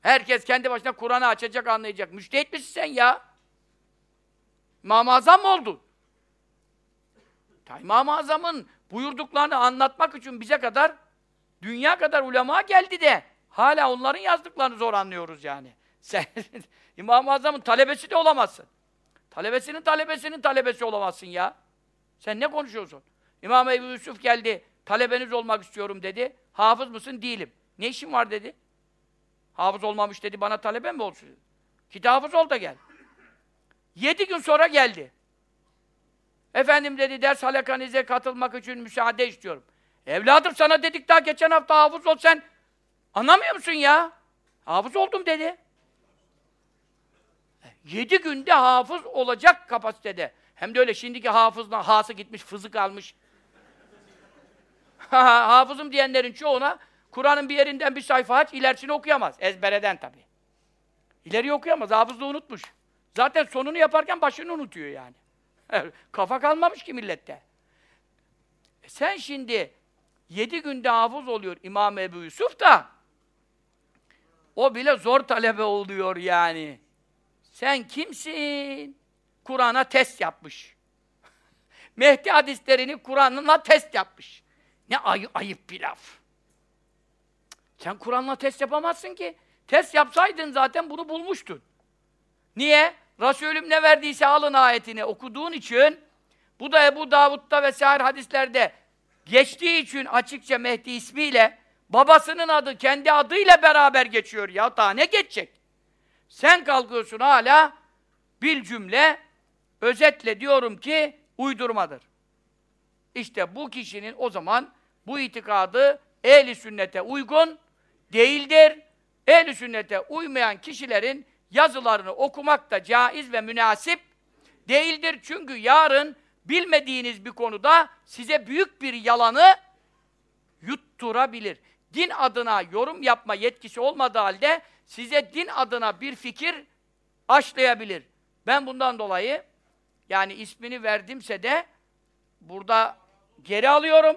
Herkes kendi başına Kur'an'ı açacak, anlayacak. Müştehit misin sen ya? İmam-ı mı oldun? İmam-ı Azam'ın buyurduklarını anlatmak için bize kadar dünya kadar ulema geldi de hala onların yazdıklarını zor anlıyoruz yani. Sen İmam-ı Azam'ın talebesi de olamazsın. Talebesinin talebesinin talebesi olamazsın ya. Sen ne konuşuyorsun? İmam Ebu Yusuf geldi, talebeniz olmak istiyorum dedi. Hafız mısın? Değilim. Ne işin var dedi. Hafız olmamış dedi, bana talebe mi olsun? Git hafız ol da gel. Yedi gün sonra geldi. Efendim dedi, ders halakanize katılmak için müsaade istiyorum. Evladım sana dedik daha geçen hafta hafız ol sen. Anlamıyor musun ya? Hafız oldum dedi. Yedi günde hafız olacak kapasitede. Hem de öyle şimdiki hafızla hası gitmiş, fızık almış. Hafızım diyenlerin çoğuna Kur'an'ın bir yerinden bir sayfa aç, ilerisini okuyamaz. Ezbereden tabi. İleri okuyamaz, hafızlığı unutmuş. Zaten sonunu yaparken başını unutuyor yani. Kafa kalmamış ki millette. E sen şimdi yedi günde hafız oluyor İmam Ebu Yusuf da o bile zor talebe oluyor yani. Sen kimsin? Kur'an'a test yapmış. Mehdi hadislerini Kur'an'la test yapmış. Ne ay ayıp bir laf. Sen Kur'an'la test yapamazsın ki. Test yapsaydın zaten bunu bulmuştun. Niye? Resulüm ne verdiyse alın ayetini okuduğun için bu da Ebu Davud'da vesaire hadislerde geçtiği için açıkça Mehdi ismiyle babasının adı kendi adıyla beraber geçiyor ya. Daha ne geçecek? Sen kalkıyorsun hala bil cümle özetle diyorum ki uydurmadır. İşte bu kişinin o zaman bu itikadı ehli sünnete uygun değildir. Ehli sünnete uymayan kişilerin yazılarını okumak da caiz ve münasip değildir. Çünkü yarın bilmediğiniz bir konuda size büyük bir yalanı yutturabilir. Din adına yorum yapma yetkisi olmadığı halde size din adına bir fikir aşlayabilir. Ben bundan dolayı yani ismini verdimse de burada geri alıyorum.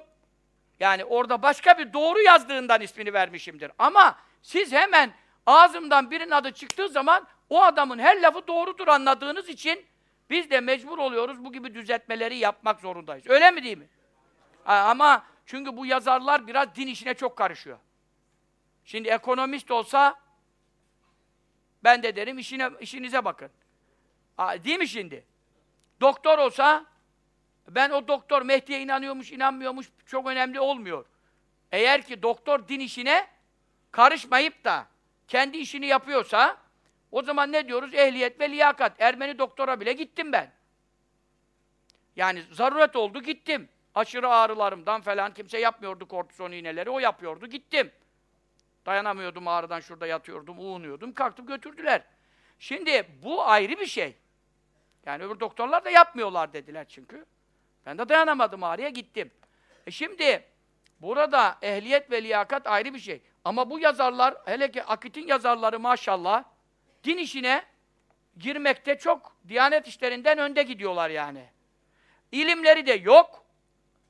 Yani orada başka bir doğru yazdığından ismini vermişimdir. Ama siz hemen ağzımdan birinin adı çıktığı zaman o adamın her lafı doğrudur anladığınız için biz de mecbur oluyoruz bu gibi düzeltmeleri yapmak zorundayız. Öyle mi değil mi? Ama çünkü bu yazarlar biraz din işine çok karışıyor. Şimdi ekonomist olsa ben de derim işine, işinize bakın. Değil mi şimdi? Doktor olsa ben o doktor Mehdi'ye inanıyormuş, inanmıyormuş çok önemli olmuyor. Eğer ki doktor din işine karışmayıp da kendi işini yapıyorsa o zaman ne diyoruz? Ehliyet ve liyakat. Ermeni doktora bile gittim ben. Yani zaruret oldu gittim. Aşırı ağrılarımdan falan kimse yapmıyordu kortizon iğneleri. O yapıyordu gittim. Dayanamıyordum ağrıdan şurada yatıyordum, uğunuyordum. Kalktım götürdüler. Şimdi bu ayrı bir şey. Yani öbür doktorlar da yapmıyorlar dediler çünkü. Ben de dayanamadım ağrıya gittim. E şimdi burada ehliyet ve liyakat ayrı bir şey. Ama bu yazarlar, hele ki Akit'in yazarları maşallah, din işine girmekte çok Diyanet işlerinden önde gidiyorlar yani. İlimleri de yok.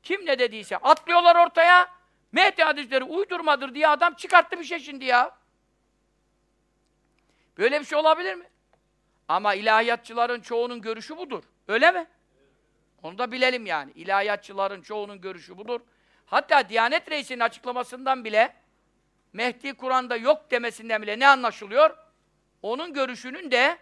Kim ne dediyse atlıyorlar ortaya. Mehdi hadisleri uydurmadır diye adam çıkarttı bir şey şimdi ya. Böyle bir şey olabilir mi? Ama ilahiyatçıların çoğunun görüşü budur. Öyle mi? Onu da bilelim yani. İlahiyatçıların çoğunun görüşü budur. Hatta Diyanet Reisi'nin açıklamasından bile Mehdi Kur'an'da yok demesinden bile ne anlaşılıyor? Onun görüşünün de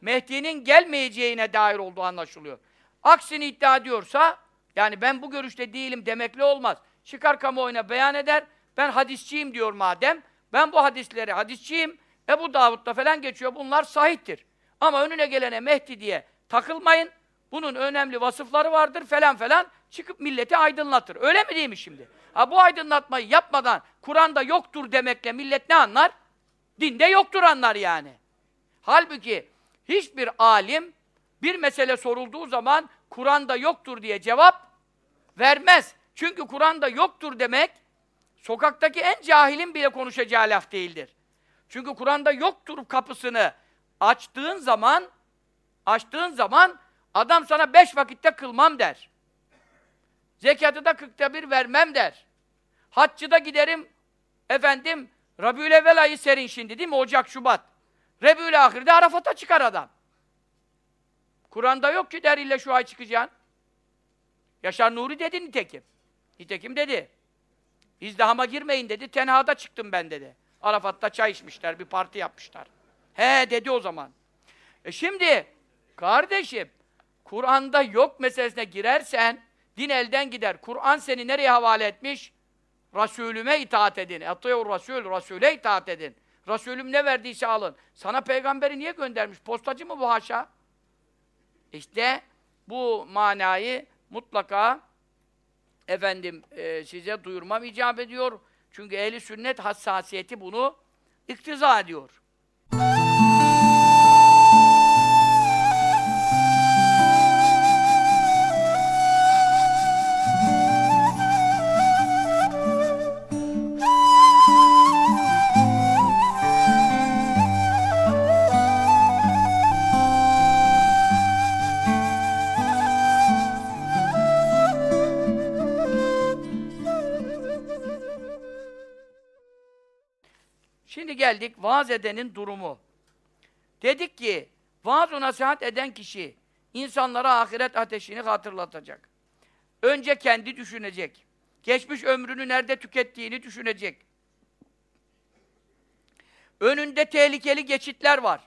Mehdi'nin gelmeyeceğine dair olduğu anlaşılıyor. Aksini iddia ediyorsa, yani ben bu görüşte değilim demekle olmaz. Çıkar kamuoyuna beyan eder, ben hadisçiyim diyor madem, ben bu hadisleri hadisçiyim, Ebu Davud'da falan geçiyor, bunlar sahiptir. Ama önüne gelene Mehdi diye takılmayın, bunun önemli vasıfları vardır falan falan, çıkıp milleti aydınlatır. Öyle mi değil mi şimdi? Ha bu aydınlatmayı yapmadan Kur'an'da yoktur demekle millet ne anlar? Dinde yoktur anlar yani. Halbuki hiçbir alim bir mesele sorulduğu zaman Kur'an'da yoktur diye cevap vermez. Çünkü Kur'an'da yoktur demek sokaktaki en cahilin bile konuşacağı laf değildir. Çünkü Kur'an'da yoktur kapısını açtığın zaman açtığın zaman adam sana beş vakitte kılmam der. Zekatı da kırkta bir vermem der. Haccı da giderim efendim Rabiül evvel ayı serin şimdi değil mi? Ocak, Şubat. Rabiül ahirde Arafat'a çıkar adam. Kur'an'da yok ki der ille şu ay çıkacaksın. Yaşar Nuri dedi nitekim. Nitekim dedi. İzdihama girmeyin dedi. Tenhada çıktım ben dedi. Arafat'ta çay içmişler, bir parti yapmışlar. He dedi o zaman. E şimdi kardeşim Kur'an'da yok meselesine girersen din elden gider. Kur'an seni nereye havale etmiş? Resulüme itaat edin. Etiyor Rasul, Resul'e itaat edin. Resulüm ne verdiyse alın. Sana peygamberi niye göndermiş? Postacı mı bu haşa? İşte bu manayı mutlaka efendim e, size duyurmam icap ediyor. Çünkü ehli sünnet hassasiyeti bunu iktiza ediyor. Şimdi geldik vaaz edenin durumu. Dedik ki vaaz nasihat eden kişi insanlara ahiret ateşini hatırlatacak. Önce kendi düşünecek. Geçmiş ömrünü nerede tükettiğini düşünecek. Önünde tehlikeli geçitler var.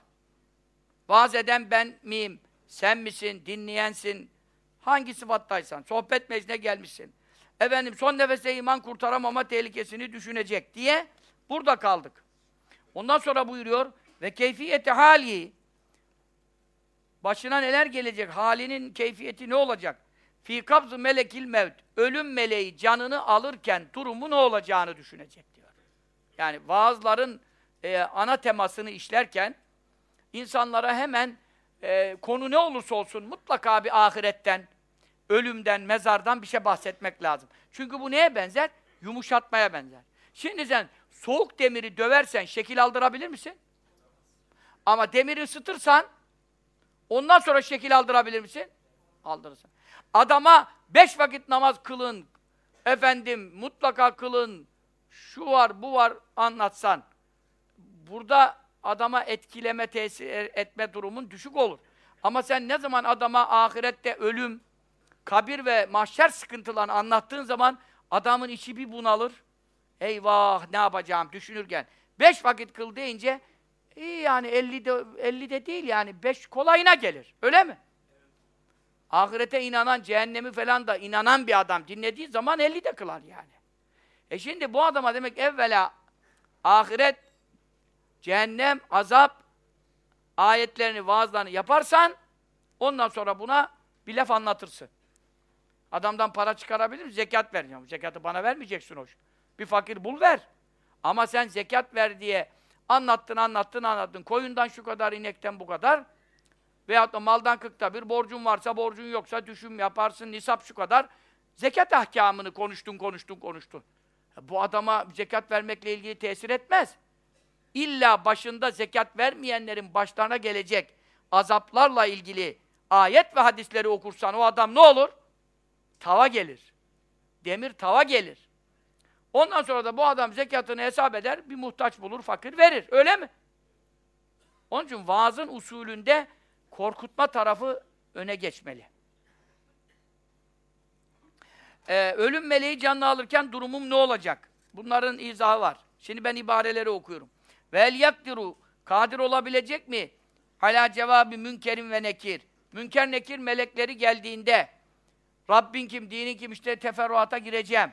Vaaz eden ben miyim? Sen misin? Dinleyensin? Hangi sıfattaysan? Sohbet meclisine gelmişsin. Efendim son nefese iman kurtaramama tehlikesini düşünecek diye burada kaldık. Ondan sonra buyuruyor ve keyfiyeti hali başına neler gelecek? Halinin keyfiyeti ne olacak? Fi kabzı melekil mevt. Ölüm meleği canını alırken durumu ne olacağını düşünecek diyor. Yani vaazların e, ana temasını işlerken insanlara hemen e, konu ne olursa olsun mutlaka bir ahiretten, ölümden, mezardan bir şey bahsetmek lazım. Çünkü bu neye benzer? Yumuşatmaya benzer. Şimdi sen soğuk demiri döversen şekil aldırabilir misin? Ama demiri ısıtırsan ondan sonra şekil aldırabilir misin? Aldırırsın. Adama beş vakit namaz kılın, efendim mutlaka kılın, şu var, bu var anlatsan, burada adama etkileme, tesir etme durumun düşük olur. Ama sen ne zaman adama ahirette ölüm, kabir ve mahşer sıkıntılarını anlattığın zaman adamın içi bir bunalır. Eyvah ne yapacağım düşünürken. Beş vakit kıl deyince iyi yani elli de, elli de değil yani beş kolayına gelir. Öyle mi? Ahirete inanan, cehennemi falan da inanan bir adam dinlediği zaman elli de kılar yani. E şimdi bu adama demek evvela ahiret, cehennem, azap ayetlerini, vaazlarını yaparsan ondan sonra buna bir laf anlatırsın. Adamdan para çıkarabilir mi? Zekat vereceğim. Zekatı bana vermeyeceksin hoş. Bir fakir bul ver. Ama sen zekat ver diye anlattın, anlattın, anlattın. Koyundan şu kadar, inekten bu kadar. Veyahut da maldan kırkta bir borcun varsa, borcun yoksa düşün yaparsın, nisap şu kadar. Zekat ahkamını konuştun, konuştun, konuştun. Bu adama zekat vermekle ilgili tesir etmez. İlla başında zekat vermeyenlerin başlarına gelecek azaplarla ilgili ayet ve hadisleri okursan o adam ne olur? Tava gelir. Demir tava gelir. Ondan sonra da bu adam zekatını hesap eder, bir muhtaç bulur, fakir verir. Öyle mi? Onun için vaazın usulünde korkutma tarafı öne geçmeli. Ee, ölüm meleği canlı alırken durumum ne olacak? Bunların izahı var. Şimdi ben ibareleri okuyorum. Ve el yakdiru kadir olabilecek mi? Hala cevabı münkerin ve nekir. Münker nekir melekleri geldiğinde Rabbin kim, dinin kim işte teferruata gireceğim.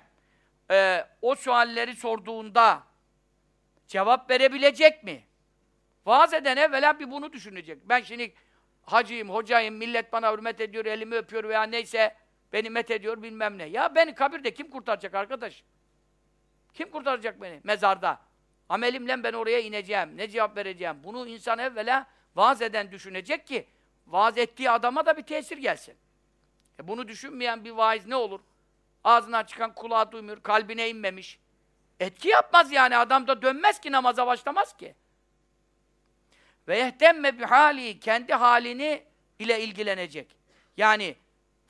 Ee, o sualleri sorduğunda cevap verebilecek mi? Vaaz eden evvela bir bunu düşünecek. Ben şimdi hacıyım, hocayım, millet bana hürmet ediyor, elimi öpüyor veya neyse beni met ediyor bilmem ne. Ya beni kabirde kim kurtaracak arkadaş? Kim kurtaracak beni mezarda? Amelimle ben oraya ineceğim. Ne cevap vereceğim? Bunu insan evvela vaaz eden düşünecek ki vaaz ettiği adama da bir tesir gelsin. E bunu düşünmeyen bir vaiz ne olur? Ağzından çıkan kulağı duymuyor, kalbine inmemiş. Etki yapmaz yani. Adam da dönmez ki namaza başlamaz ki. Ve yehtemme bihali kendi halini ile ilgilenecek. Yani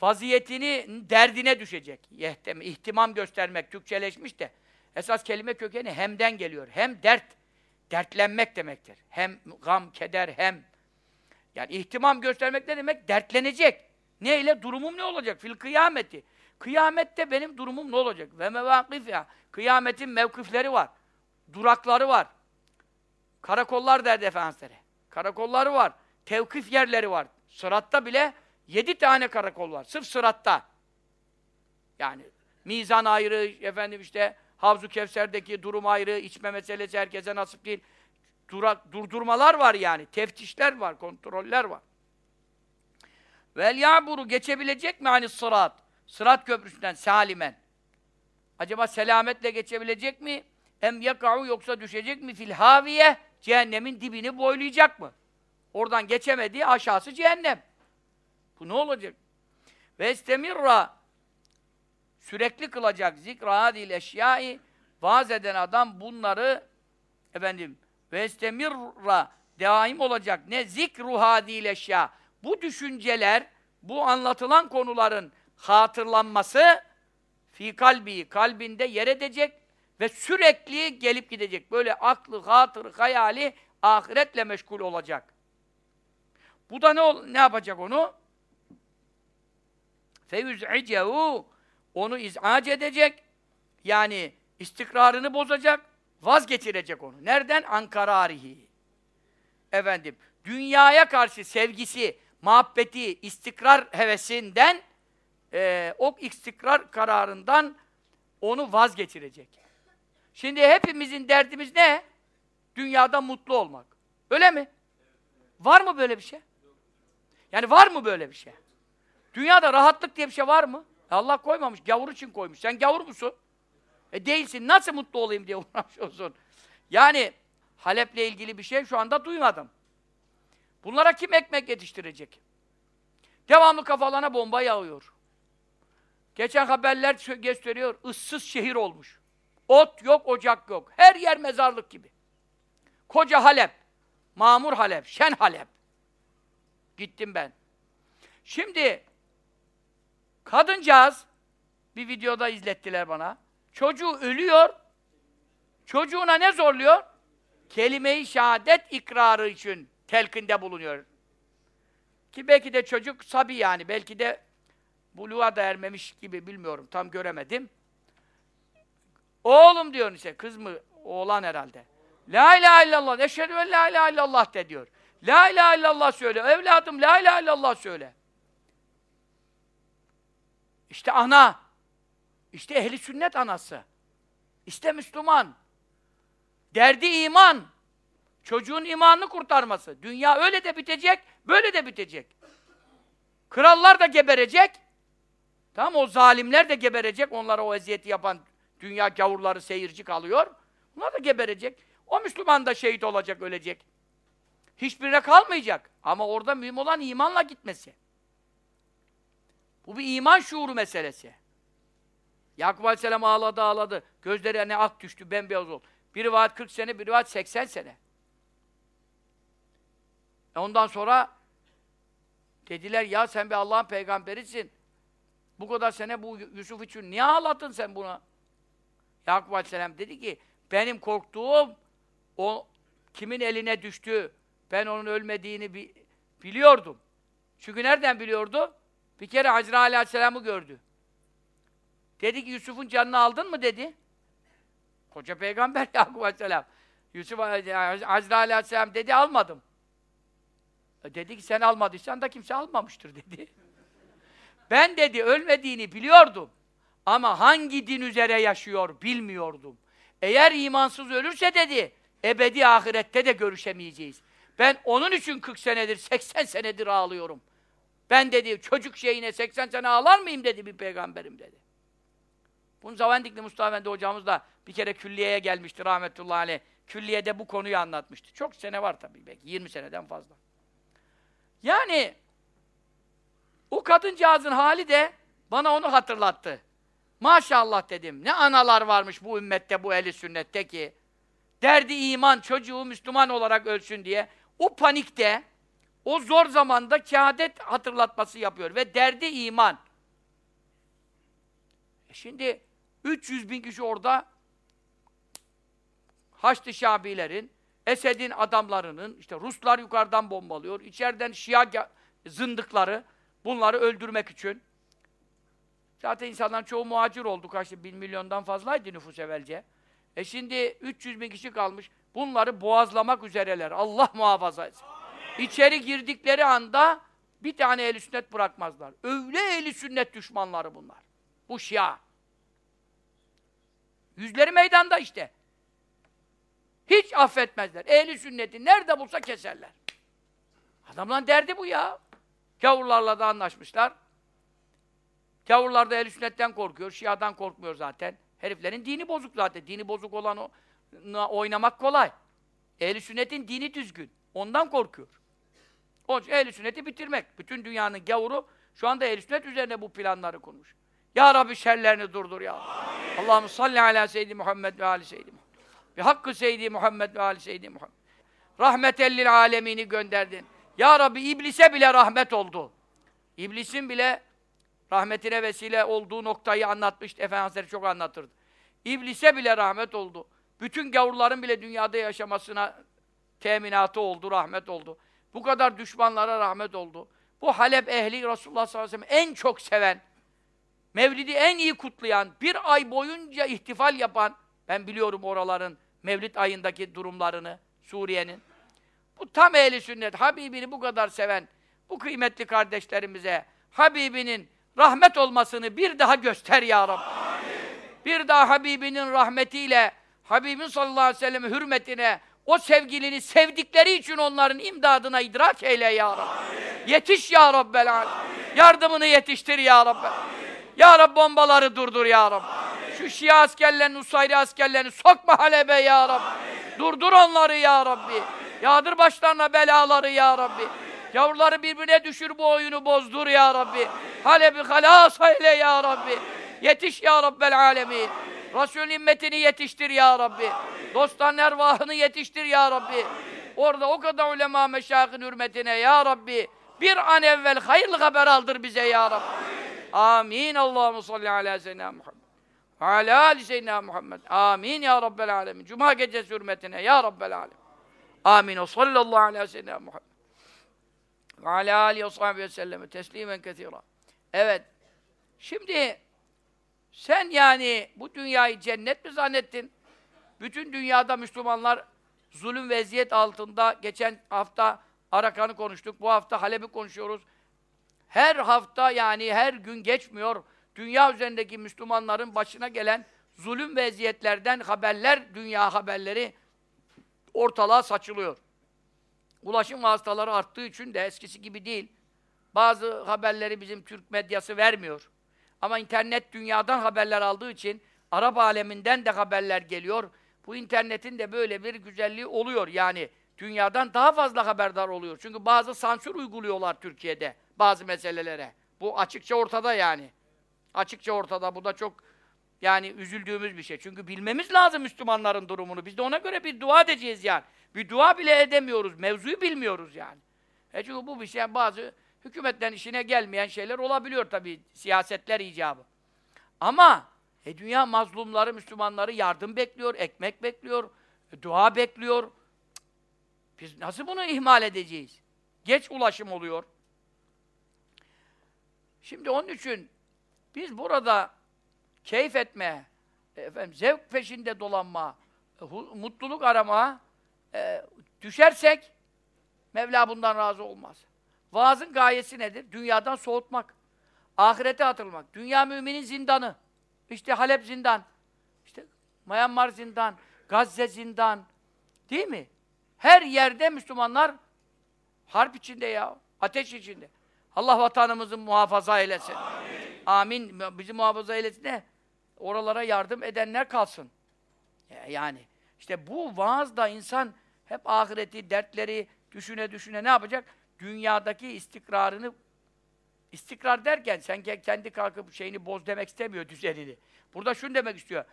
vaziyetini derdine düşecek. Yehteme ihtimam göstermek Türkçeleşmiş de esas kelime kökeni hemden geliyor. Hem dert dertlenmek demektir. Hem gam, keder, hem yani ihtimam göstermek ne demek? Dertlenecek. Ne ile? Durumum ne olacak? Fil kıyameti. Kıyamette benim durumum ne olacak? Ve mevakif ya. Kıyametin mevkifleri var. Durakları var. Karakollar derdi efendisleri. Karakolları var. Tevkif yerleri var. Sıratta bile yedi tane karakol var. Sırf sıratta. Yani mizan ayrı, efendim işte Havzu Kevser'deki durum ayrı, içme meselesi herkese nasip değil. Durak, durdurmalar var yani. Teftişler var, kontroller var. Vel ya'buru geçebilecek mi hani sırat? Sırat köprüsünden salimen. Acaba selametle geçebilecek mi? Em yaka'u yoksa düşecek mi fil haviye? Cehennemin dibini boylayacak mı? Oradan geçemediği aşağısı cehennem. Bu ne olacak? Ve istemirra sürekli kılacak zikra hadil eşyai vaaz eden adam bunları efendim ve istemirra daim olacak. Ne zikru hadil eşya. Bu düşünceler, bu anlatılan konuların hatırlanması fi kalbi, kalbinde yer edecek ve sürekli gelip gidecek. Böyle aklı, hatırı, hayali ahiretle meşgul olacak. Bu da ne, ne yapacak onu? feyüz'icehu onu iz'ac edecek. Yani istikrarını bozacak, vazgeçirecek onu. Nereden? Ankararihi. Efendim, dünyaya karşı sevgisi, muhabbeti, istikrar hevesinden e, o istikrar kararından onu vazgeçirecek. Şimdi hepimizin derdimiz ne? Dünyada mutlu olmak. Öyle mi? Var mı böyle bir şey? Yani var mı böyle bir şey? Dünyada rahatlık diye bir şey var mı? Allah koymamış, gavur için koymuş. Sen gavur musun? E değilsin. Nasıl mutlu olayım diye uğraşıyorsun. Yani Halep'le ilgili bir şey şu anda duymadım. Bunlara kim ekmek yetiştirecek? Devamlı kafalarına bomba yağıyor. Geçen haberler gösteriyor, ıssız şehir olmuş. Ot yok, ocak yok. Her yer mezarlık gibi. Koca Halep, mamur Halep, şen Halep. Gittim ben. Şimdi kadıncağız bir videoda izlettiler bana. Çocuğu ölüyor. Çocuğuna ne zorluyor? Kelime-i şehadet ikrarı için telkinde bulunuyor. Ki belki de çocuk sabi yani, belki de buluğa da ermemiş gibi bilmiyorum, tam göremedim. Oğlum diyor işte, kız mı, oğlan herhalde. La ilahe illallah, eşhedü en la ilahe illallah de diyor. La ilahe illallah söyle, evladım la ilahe illallah söyle. İşte ana, işte ehli sünnet anası. İşte Müslüman. Derdi iman. Çocuğun imanını kurtarması. Dünya öyle de bitecek, böyle de bitecek. Krallar da geberecek. Tamam o zalimler de geberecek. Onlara o eziyeti yapan dünya gavurları seyirci kalıyor. Bunlar da geberecek. O Müslüman da şehit olacak, ölecek. Hiçbirine kalmayacak. Ama orada mühim olan imanla gitmesi. Bu bir iman şuuru meselesi. Yakup Aleyhisselam ağladı ağladı. Gözlerine ak düştü, bembeyaz oldu. Bir rivayet 40 sene, bir rivayet 80 sene. E ondan sonra dediler ya sen bir Allah'ın peygamberisin. Bu kadar sene bu Yusuf için niye ağladın sen buna? Yakup Aleyhisselam dedi ki benim korktuğum o kimin eline düştü ben onun ölmediğini bi biliyordum. Çünkü nereden biliyordu? Bir kere Hazreti Aleyhisselam'ı gördü. Dedi ki Yusuf'un canını aldın mı dedi. Koca peygamber Yakup Aleyhisselam. Yusuf Hazreti Aleyhisselam dedi almadım. E dedi ki sen almadıysan da kimse almamıştır dedi. Ben dedi ölmediğini biliyordum. Ama hangi din üzere yaşıyor bilmiyordum. Eğer imansız ölürse dedi, ebedi ahirette de görüşemeyeceğiz. Ben onun için 40 senedir, 80 senedir ağlıyorum. Ben dedi, çocuk şeyine 80 sene ağlar mıyım dedi bir peygamberim dedi. Bunu Zavendikli Mustafa Efendi hocamız da bir kere külliyeye gelmişti rahmetullahi aleyh. Külliyede bu konuyu anlatmıştı. Çok sene var tabii belki, 20 seneden fazla. Yani o kadıncağızın hali de bana onu hatırlattı. Maşallah dedim. Ne analar varmış bu ümmette, bu eli sünnette ki derdi iman, çocuğu Müslüman olarak ölsün diye o panikte, o zor zamanda kâdet hatırlatması yapıyor ve derdi iman. E şimdi 300 bin kişi orada Haçlı Şabilerin, Esed'in adamlarının, işte Ruslar yukarıdan bombalıyor, içeriden Şia zındıkları bunları öldürmek için. Zaten insanların çoğu muhacir oldu. Kaçtı? Bin milyondan fazlaydı nüfus evvelce. E şimdi 300 bin kişi kalmış. Bunları boğazlamak üzereler. Allah muhafaza etsin. İçeri girdikleri anda bir tane eli sünnet bırakmazlar. Öyle eli sünnet düşmanları bunlar. Bu Şia. Yüzleri meydanda işte. Hiç affetmezler. Ehli sünneti nerede bulsa keserler. Adamların derdi bu ya. Gavurlarla da anlaşmışlar. Gavurlar da ehl sünnetten korkuyor, şiadan korkmuyor zaten. Heriflerin dini bozuk zaten. Dini bozuk olan oynamak kolay. ehl sünnetin dini düzgün. Ondan korkuyor. O ehl sünneti bitirmek. Bütün dünyanın gavuru şu anda ehl sünnet üzerine bu planları kurmuş. Ya Rabbi şerlerini durdur ya. Allahu salli ala seyyidi Muhammed ve ali seyyidi Muhammed. Bi hakkı seyyidi Muhammed ve ali seyyidi Muhammed. Rahmetellil alemini gönderdin. Ya Rabbi iblise bile rahmet oldu. İblisin bile rahmetine vesile olduğu noktayı anlatmıştı. Efendimiz Hazretleri çok anlatırdı. İblise bile rahmet oldu. Bütün gavurların bile dünyada yaşamasına teminatı oldu, rahmet oldu. Bu kadar düşmanlara rahmet oldu. Bu Halep ehli Resulullah sallallahu aleyhi ve sellem en çok seven, Mevlid'i en iyi kutlayan, bir ay boyunca ihtifal yapan, ben biliyorum oraların Mevlid ayındaki durumlarını, Suriye'nin. Bu tam ehli sünnet, Habibini bu kadar seven, bu kıymetli kardeşlerimize, Habibinin rahmet olmasını bir daha göster ya Rabbi. Amin. Bir daha Habibinin rahmetiyle, Habibin sallallahu aleyhi ve sellem hürmetine, o sevgilini sevdikleri için onların imdadına idrak eyle ya Rabbi. Amin. Yetiş ya Rabbel Amin. Yardımını yetiştir ya Rabbi. Amin. Ya Rabbi bombaları durdur ya Rabbi. Amin. Şu Şia askerlerini, Usayri askerlerini sokma Halep'e ya Rabbi. Amin. Durdur onları ya Rabbi. Amin. Yağdır başlarına belaları ya Rabbi. Yavruları birbirine düşür bu oyunu bozdur ya Rabbi. Halep'i halas eyle ya Rabbi. Yetiş ya Rabbel alemin. Resul immetini yetiştir ya Rabbi. Dostların ervahını yetiştir ya Rabbi. Orada o kadar ulema meşayihin hürmetine ya Rabbi. Bir an evvel hayırlı haber aldır bize ya Rabbi. Amin. Allahu salli ala seyyidina Muhammed. Ala ali seyyidina Muhammed. Amin ya Rabbel alemin. Cuma gecesi hürmetine ya Rabbel alemin. Amin. O sallallahu ala seyyidina Muhammed. Ve alâ âlihi ve sahbihi ve teslimen kethîrâ. Evet. Şimdi sen yani bu dünyayı cennet mi zannettin? Bütün dünyada Müslümanlar zulüm ve eziyet altında geçen hafta Arakan'ı konuştuk. Bu hafta Halep'i konuşuyoruz. Her hafta yani her gün geçmiyor. Dünya üzerindeki Müslümanların başına gelen zulüm ve eziyetlerden haberler, dünya haberleri ortalığa saçılıyor. Ulaşım vasıtaları arttığı için de eskisi gibi değil. Bazı haberleri bizim Türk medyası vermiyor. Ama internet dünyadan haberler aldığı için Arap aleminden de haberler geliyor. Bu internetin de böyle bir güzelliği oluyor. Yani dünyadan daha fazla haberdar oluyor. Çünkü bazı sansür uyguluyorlar Türkiye'de bazı meselelere. Bu açıkça ortada yani. Açıkça ortada. Bu da çok yani üzüldüğümüz bir şey. Çünkü bilmemiz lazım Müslümanların durumunu. Biz de ona göre bir dua edeceğiz yani. Bir dua bile edemiyoruz. Mevzuyu bilmiyoruz yani. E çünkü bu bir şey bazı hükümetten işine gelmeyen şeyler olabiliyor tabii. Siyasetler icabı. Ama e, dünya mazlumları, Müslümanları yardım bekliyor, ekmek bekliyor, e, dua bekliyor. Biz nasıl bunu ihmal edeceğiz? Geç ulaşım oluyor. Şimdi onun için biz burada keyif etme, efendim, zevk peşinde dolanma, e, mutluluk arama e, düşersek Mevla bundan razı olmaz. Vaazın gayesi nedir? Dünyadan soğutmak. Ahirete atılmak. Dünya müminin zindanı. İşte Halep zindan. İşte Myanmar zindan. Gazze zindan. Değil mi? Her yerde Müslümanlar harp içinde ya. Ateş içinde. Allah vatanımızı muhafaza eylesin. Amin. Amin. Bizi muhafaza eylesin de oralara yardım edenler kalsın. Yani işte bu vaazda insan hep ahireti, dertleri düşüne düşüne ne yapacak? Dünyadaki istikrarını istikrar derken sen kendi kalkıp şeyini boz demek istemiyor düzenini. Burada şunu demek istiyor.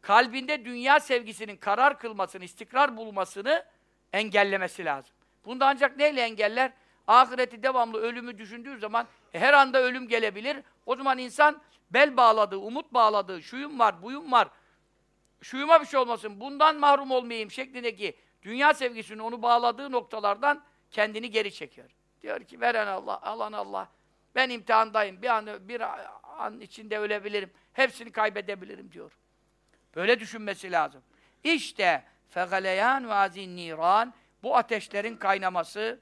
Kalbinde dünya sevgisinin karar kılmasını, istikrar bulmasını engellemesi lazım. Bunu da ancak neyle engeller? Ahireti devamlı ölümü düşündüğü zaman e, her anda ölüm gelebilir. O zaman insan bel bağladığı, umut bağladığı, şuyum var, buyum var, şuyuma bir şey olmasın, bundan mahrum olmayayım şeklindeki dünya sevgisinin onu bağladığı noktalardan kendini geri çekiyor. Diyor ki veren Allah, alan Allah. Ben imtihandayım. Bir an, bir an içinde ölebilirim. Hepsini kaybedebilirim diyor. Böyle düşünmesi lazım. İşte fegaleyan ve niran bu ateşlerin kaynaması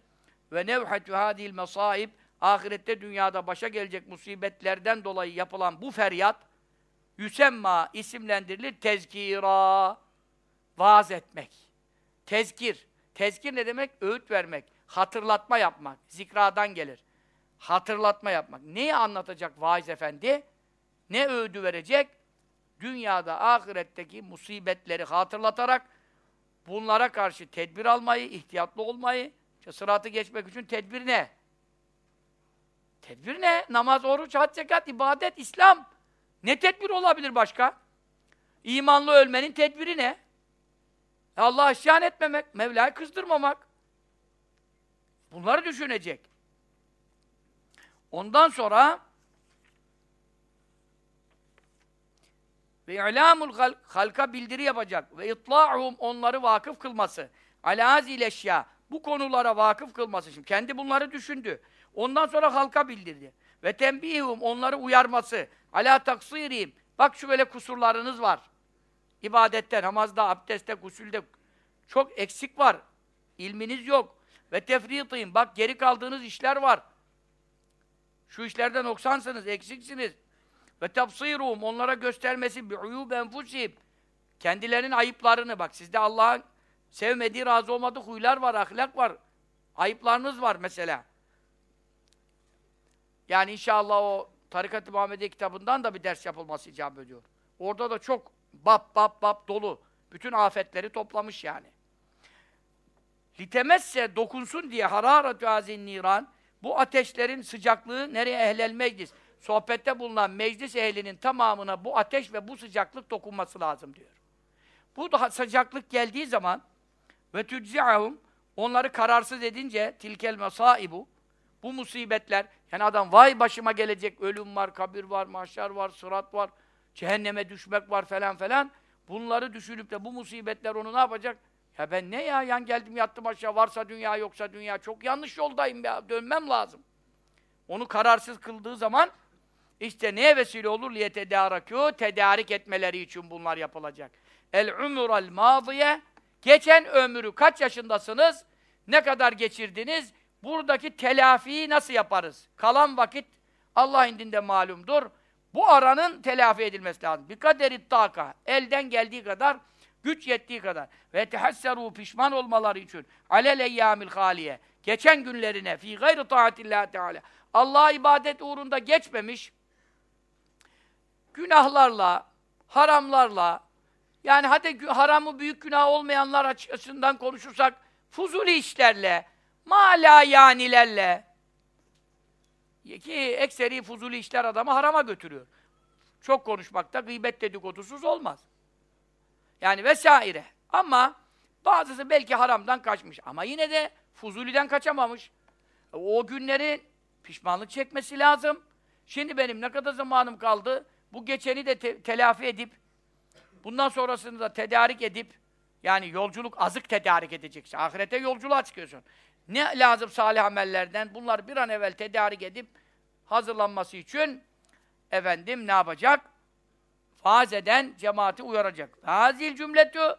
ve nevhatü hadil mesaib ahirette dünyada başa gelecek musibetlerden dolayı yapılan bu feryat yüsemma isimlendirilir tezkira vaaz etmek. Tezkir. Tezkir ne demek? Öğüt vermek, hatırlatma yapmak. Zikradan gelir. Hatırlatma yapmak. Neyi anlatacak vaiz efendi? Ne öğüdü verecek? Dünyada, ahiretteki musibetleri hatırlatarak bunlara karşı tedbir almayı, ihtiyatlı olmayı, işte sıratı geçmek için tedbir ne? Tedbir ne? Namaz, oruç, hac, zekat, ibadet, İslam. Ne tedbir olabilir başka? İmanlı ölmenin tedbiri ne? Allah'a isyan etmemek, Mevla'yı kızdırmamak. Bunları düşünecek. Ondan sonra ve ilamul halk, halka bildiri yapacak ve itla'uhum onları vakıf kılması. Alazil eşya bu konulara vakıf kılması. Şimdi kendi bunları düşündü. Ondan sonra halka bildirdi. Ve tembihum onları uyarması. Ala taksirihim. Bak şu böyle kusurlarınız var. İbadette, namazda, abdestte, gusülde çok eksik var. İlminiz yok. Ve tefritihim. Bak geri kaldığınız işler var. Şu işlerden noksansınız, eksiksiniz. Ve tafsiruhum onlara göstermesi bi'uyub enfusihim. Kendilerinin ayıplarını bak sizde Allah'ın sevmediği, razı olmadığı huylar var, ahlak var. Ayıplarınız var mesela. Yani inşallah o Tarikat-ı Muhammediye kitabından da bir ders yapılması icap ediyor. Orada da çok bab bab bab dolu. Bütün afetleri toplamış yani. Litemesse dokunsun diye hararetü azin niran bu ateşlerin sıcaklığı nereye ehlel meclis? Sohbette bulunan meclis ehlinin tamamına bu ateş ve bu sıcaklık dokunması lazım diyor. Bu da sıcaklık geldiği zaman ve tüczi'ahum onları kararsız edince tilkel mesaibu bu musibetler yani adam vay başıma gelecek ölüm var, kabir var, mahşer var, sırat var, cehenneme düşmek var falan falan. Bunları düşünüp de bu musibetler onu ne yapacak? Ya ben ne ya yan geldim yattım aşağı varsa dünya yoksa dünya çok yanlış yoldayım ya dönmem lazım. Onu kararsız kıldığı zaman işte neye vesile olur? Liyetedarakû tedarik etmeleri için bunlar yapılacak. El umural madiye geçen ömrü kaç yaşındasınız? Ne kadar geçirdiniz? Buradaki telafiyi nasıl yaparız? Kalan vakit Allah indinde malumdur. Bu aranın telafi edilmesi lazım. Bir kaderi taka. Elden geldiği kadar, güç yettiği kadar. Ve tehasseru pişman olmaları için. Alel eyyamil haliye. Geçen günlerine fi gayrı taatillah teala. Allah'a ibadet uğrunda geçmemiş günahlarla, haramlarla, yani hadi haramı büyük günah olmayanlar açısından konuşursak, fuzuli işlerle, mala yanilerle, ki ekseri fuzuli işler adamı harama götürüyor. Çok konuşmakta gıybet dedikodusuz olmaz. Yani vesaire. Ama bazısı belki haramdan kaçmış. Ama yine de fuzuliden kaçamamış. O günlerin pişmanlık çekmesi lazım. Şimdi benim ne kadar zamanım kaldı? Bu geçeni de te telafi edip, bundan sonrasını da tedarik edip, yani yolculuk azık tedarik edeceksin. Ahirete yolculuğa çıkıyorsun. Ne lazım salih amellerden? Bunları bir an evvel tedarik edip, hazırlanması için efendim ne yapacak? Vaaz eden cemaati uyaracak. Hazil cümletü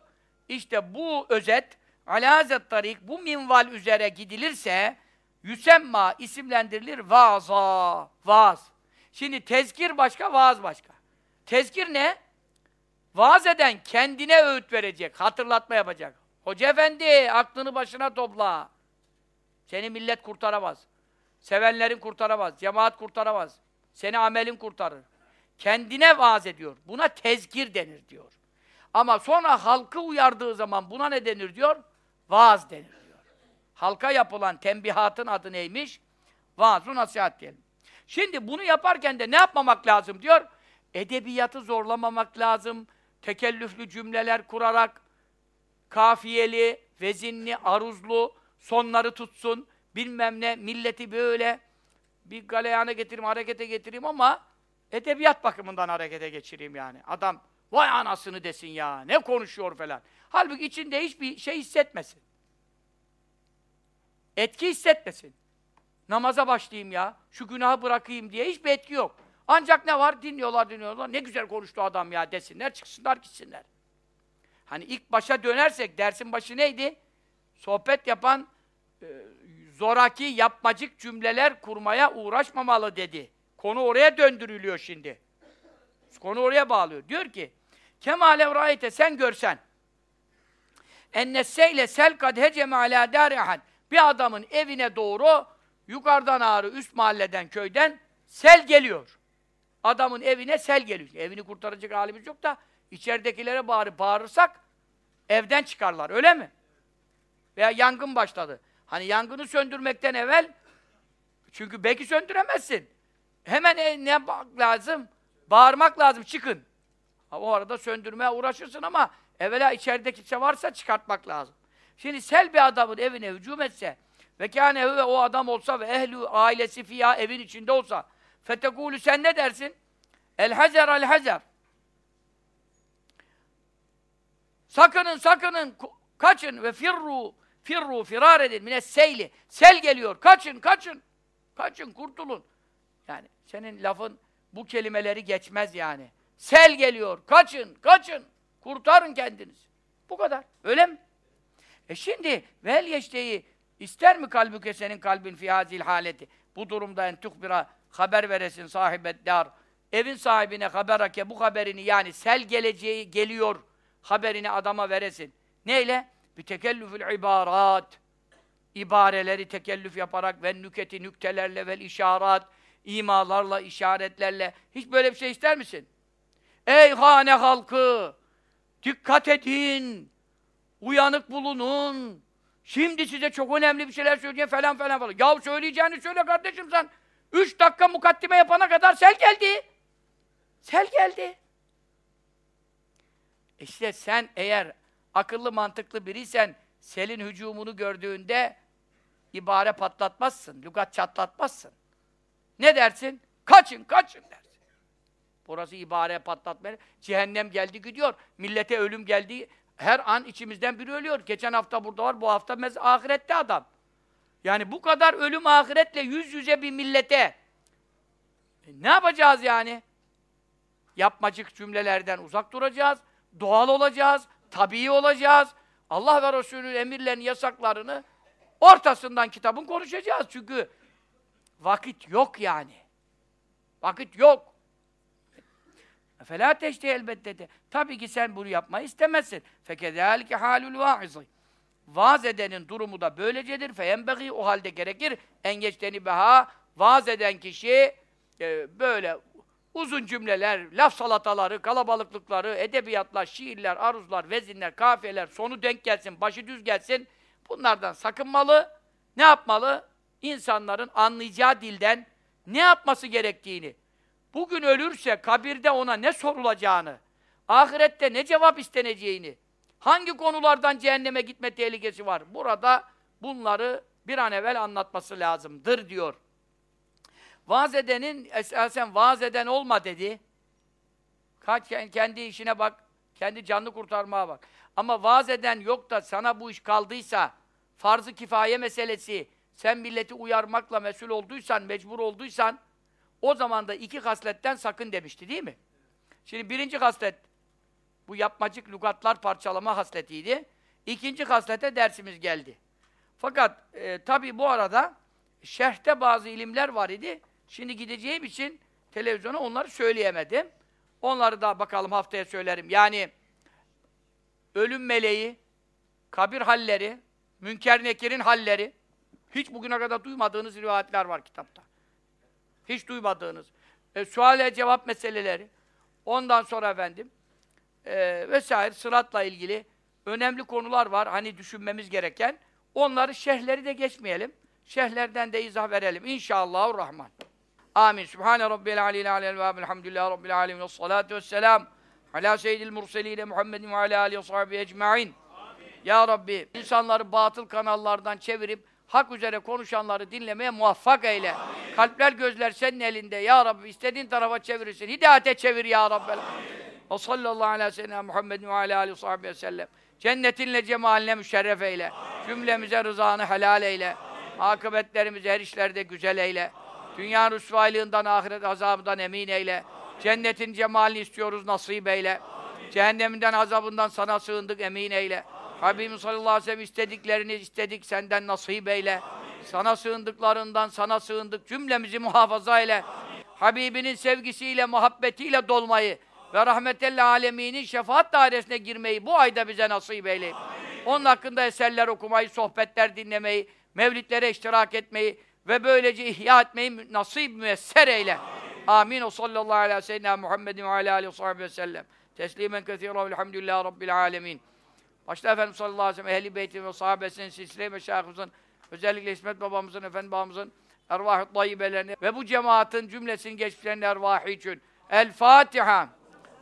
işte bu özet alâzet tarik bu minval üzere gidilirse yüsemma isimlendirilir vaza. Vaaz. Şimdi tezkir başka, vaaz başka. Tezkir ne? Vaaz eden kendine öğüt verecek, hatırlatma yapacak. Hoca efendi, aklını başına topla. Seni millet kurtaramaz. Sevenlerin kurtaramaz, cemaat kurtaramaz. Seni amelin kurtarır. Kendine vaaz ediyor. Buna tezkir denir diyor. Ama sonra halkı uyardığı zaman buna ne denir diyor? Vaaz denir diyor. Halka yapılan tembihatın adı neymiş? Vaaz-ı nasihat diyelim. Şimdi bunu yaparken de ne yapmamak lazım diyor? Edebiyatı zorlamamak lazım. Tekellüflü cümleler kurarak kafiyeli, vezinli, aruzlu, sonları tutsun, bilmem ne, milleti böyle bir galeyana getireyim, harekete getireyim ama edebiyat bakımından harekete geçireyim yani. Adam vay anasını desin ya, ne konuşuyor falan. Halbuki içinde hiçbir şey hissetmesin. Etki hissetmesin. Namaza başlayayım ya, şu günahı bırakayım diye hiçbir etki yok. Ancak ne var? Dinliyorlar, dinliyorlar. Ne güzel konuştu adam ya desinler, çıksınlar, gitsinler. Hani ilk başa dönersek, dersin başı neydi? Sohbet yapan, e, zoraki, yapmacık cümleler kurmaya uğraşmamalı dedi. Konu oraya döndürülüyor şimdi. Konu oraya bağlıyor. Diyor ki, Kemal evrayete sen görsen, ennesseyle sel kad heceme alâ Bir adamın evine doğru yukarıdan ağrı, üst mahalleden, köyden sel geliyor. Adamın evine sel geliyor. Evini kurtaracak halimiz yok da içeridekilere bağırıp bağırırsak evden çıkarlar. Öyle mi? Veya yangın başladı. Hani yangını söndürmekten evvel çünkü belki söndüremezsin. Hemen e, ne yapmak lazım? Bağırmak lazım. Çıkın. Ha, o arada söndürmeye uğraşırsın ama evvela içerideki kimse varsa çıkartmak lazım. Şimdi sel bir adamın evine hücum etse ve kâne ve o adam olsa ve ehlu ailesi fiyâ evin içinde olsa fetekûlü sen ne dersin? El hazer el hazer Sakının sakının kaçın ve firru firru firar edin mine seyli. Sel geliyor. Kaçın kaçın. Kaçın kurtulun. Yani senin lafın bu kelimeleri geçmez yani. Sel geliyor. Kaçın kaçın. Kurtarın kendiniz. Bu kadar. Öyle mi? E şimdi vel yeşteyi ister mi kalbüke senin kalbin fi hazil haleti? Bu durumda en tukbira haber veresin sahibet dar. Evin sahibine haberake bu haberini yani sel geleceği geliyor haberini adama veresin. Neyle? Bir tekellüfül ibarat. İbareleri tekellüf yaparak ve nüketi nüktelerle ve işaret, imalarla, işaretlerle. Hiç böyle bir şey ister misin? Ey hane halkı! Dikkat edin! Uyanık bulunun! Şimdi size çok önemli bir şeyler söyleyeceğim falan falan falan. Ya söyleyeceğini söyle kardeşim sen. Üç dakika mukaddime yapana kadar sel geldi. Sel geldi. İşte sen eğer akıllı mantıklı biriysen selin hücumunu gördüğünde ibare patlatmazsın, lügat çatlatmazsın. Ne dersin? Kaçın, kaçın dersin. Burası ibare patlatma. Cehennem geldi gidiyor. Millete ölüm geldi. Her an içimizden biri ölüyor. Geçen hafta burada var, bu hafta mez ahirette adam. Yani bu kadar ölüm ahiretle yüz yüze bir millete e ne yapacağız yani? Yapmacık cümlelerden uzak duracağız doğal olacağız, tabii olacağız. Allah ve Resulü'nün emirlerini, yasaklarını ortasından kitabın konuşacağız. Çünkü vakit yok yani. Vakit yok. Felâ teştehi elbette de. Tabii ki sen bunu yapmayı istemezsin. Fekezâlike hâlül vâizı. Vaaz edenin durumu da böylecedir. Feyenbeği o halde gerekir. En geçteni beha vaaz eden kişi e, böyle uzun cümleler, laf salataları, kalabalıklıkları, edebiyatlar, şiirler, aruzlar, vezinler, kafiyeler sonu denk gelsin, başı düz gelsin. Bunlardan sakınmalı. Ne yapmalı? İnsanların anlayacağı dilden ne yapması gerektiğini, bugün ölürse kabirde ona ne sorulacağını, ahirette ne cevap isteneceğini, hangi konulardan cehenneme gitme tehlikesi var, burada bunları bir an evvel anlatması lazımdır diyor. Vaaz edenin, esasen vaaz eden olma dedi. Kaç kendi işine bak, kendi canını kurtarmaya bak. Ama vaaz eden yok da sana bu iş kaldıysa, farz-ı kifaye meselesi, sen milleti uyarmakla mesul olduysan, mecbur olduysan, o zaman da iki hasletten sakın demişti değil mi? Şimdi birinci haslet, bu yapmacık lügatlar parçalama hasletiydi. İkinci haslete dersimiz geldi. Fakat e, tabi bu arada şerhte bazı ilimler var idi. Şimdi gideceğim için televizyona onları söyleyemedim. Onları da bakalım haftaya söylerim. Yani ölüm meleği, kabir halleri, münker nekirin halleri, hiç bugüne kadar duymadığınız rivayetler var kitapta. Hiç duymadığınız. E, suale cevap meseleleri. Ondan sonra efendim e, vesaire sıratla ilgili önemli konular var. Hani düşünmemiz gereken. Onları şehirleri de geçmeyelim. Şehirlerden de izah verelim. İnşallahurrahman. Amin. Sübhane Rabbil aleyhi aleyhi ve elhamdülillahi Rabbil alemin ve salatu vesselam ala seyyidil murseline Muhammedin ve ala aleyhi ve sahibi ecma'in. Ya Rabbi, insanları batıl kanallardan çevirip hak üzere konuşanları dinlemeye muvaffak eyle. Amin. Kalpler, gözler senin elinde. Ya Rabbi, istediğin tarafa çevirirsin. Hidayete çevir ya Rabbi. Ve sallallahu aleyhi ve sellem Muhammedin ve aleyhi ve sahibi ve sellem. Cennetinle cemaline müşerref eyle. Amin. Cümlemize rızanı helal eyle. Amin. Akıbetlerimizi her işlerde güzel eyle. Dünya rüsvaylığından, ahiret azabından emin eyle. Amin. Cennetin cemalini istiyoruz, nasip eyle. Amin. Cehenneminden, azabından sana sığındık, emin eyle. Habibim sallallahu aleyhi ve sellem istediklerini istedik, senden nasip eyle. Amin. Sana sığındıklarından sana sığındık, cümlemizi muhafaza eyle. Amin. Habibinin sevgisiyle, muhabbetiyle dolmayı ve rahmetelle aleminin şefaat dairesine girmeyi bu ayda bize nasip eyle. Onun hakkında eserler okumayı, sohbetler dinlemeyi, mevlitlere iştirak etmeyi ve böylece ihya etmeyi nasip müesser eyle. Amin. O sallallahu aleyhi ve sellem Muhammedin ve aleyhi ve sellem. Teslimen kethira velhamdülillahi rabbil alemin. Başta Efendimiz sallallahu aleyhi ve sellem ehli beyti ve sahabesinin silsile meşayihimizin özellikle İsmet babamızın, Efendi babamızın ervah-ı tayyibelerini ve bu cemaatin cümlesinin geçmişlerinin ervahı için El Fatiha.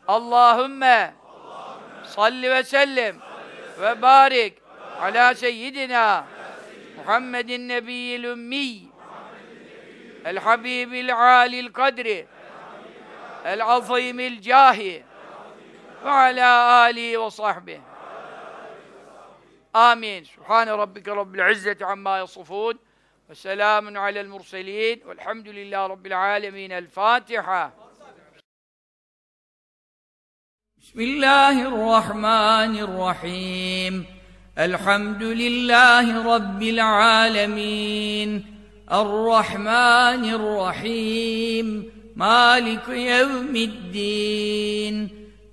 Allahümme salli ve sellim ve barik ala seyyidina Muhammedin nebiyyil ümmi el habibil alil kadri el azimil cahi ve ala alihi ve sahbihi آمين. سبحان ربك رب العزة عما يصفون وسلام على المرسلين والحمد لله رب العالمين. الفاتحة. بسم الله الرحمن الرحيم. الحمد لله رب العالمين. الرحمن الرحيم. مالك يوم الدين.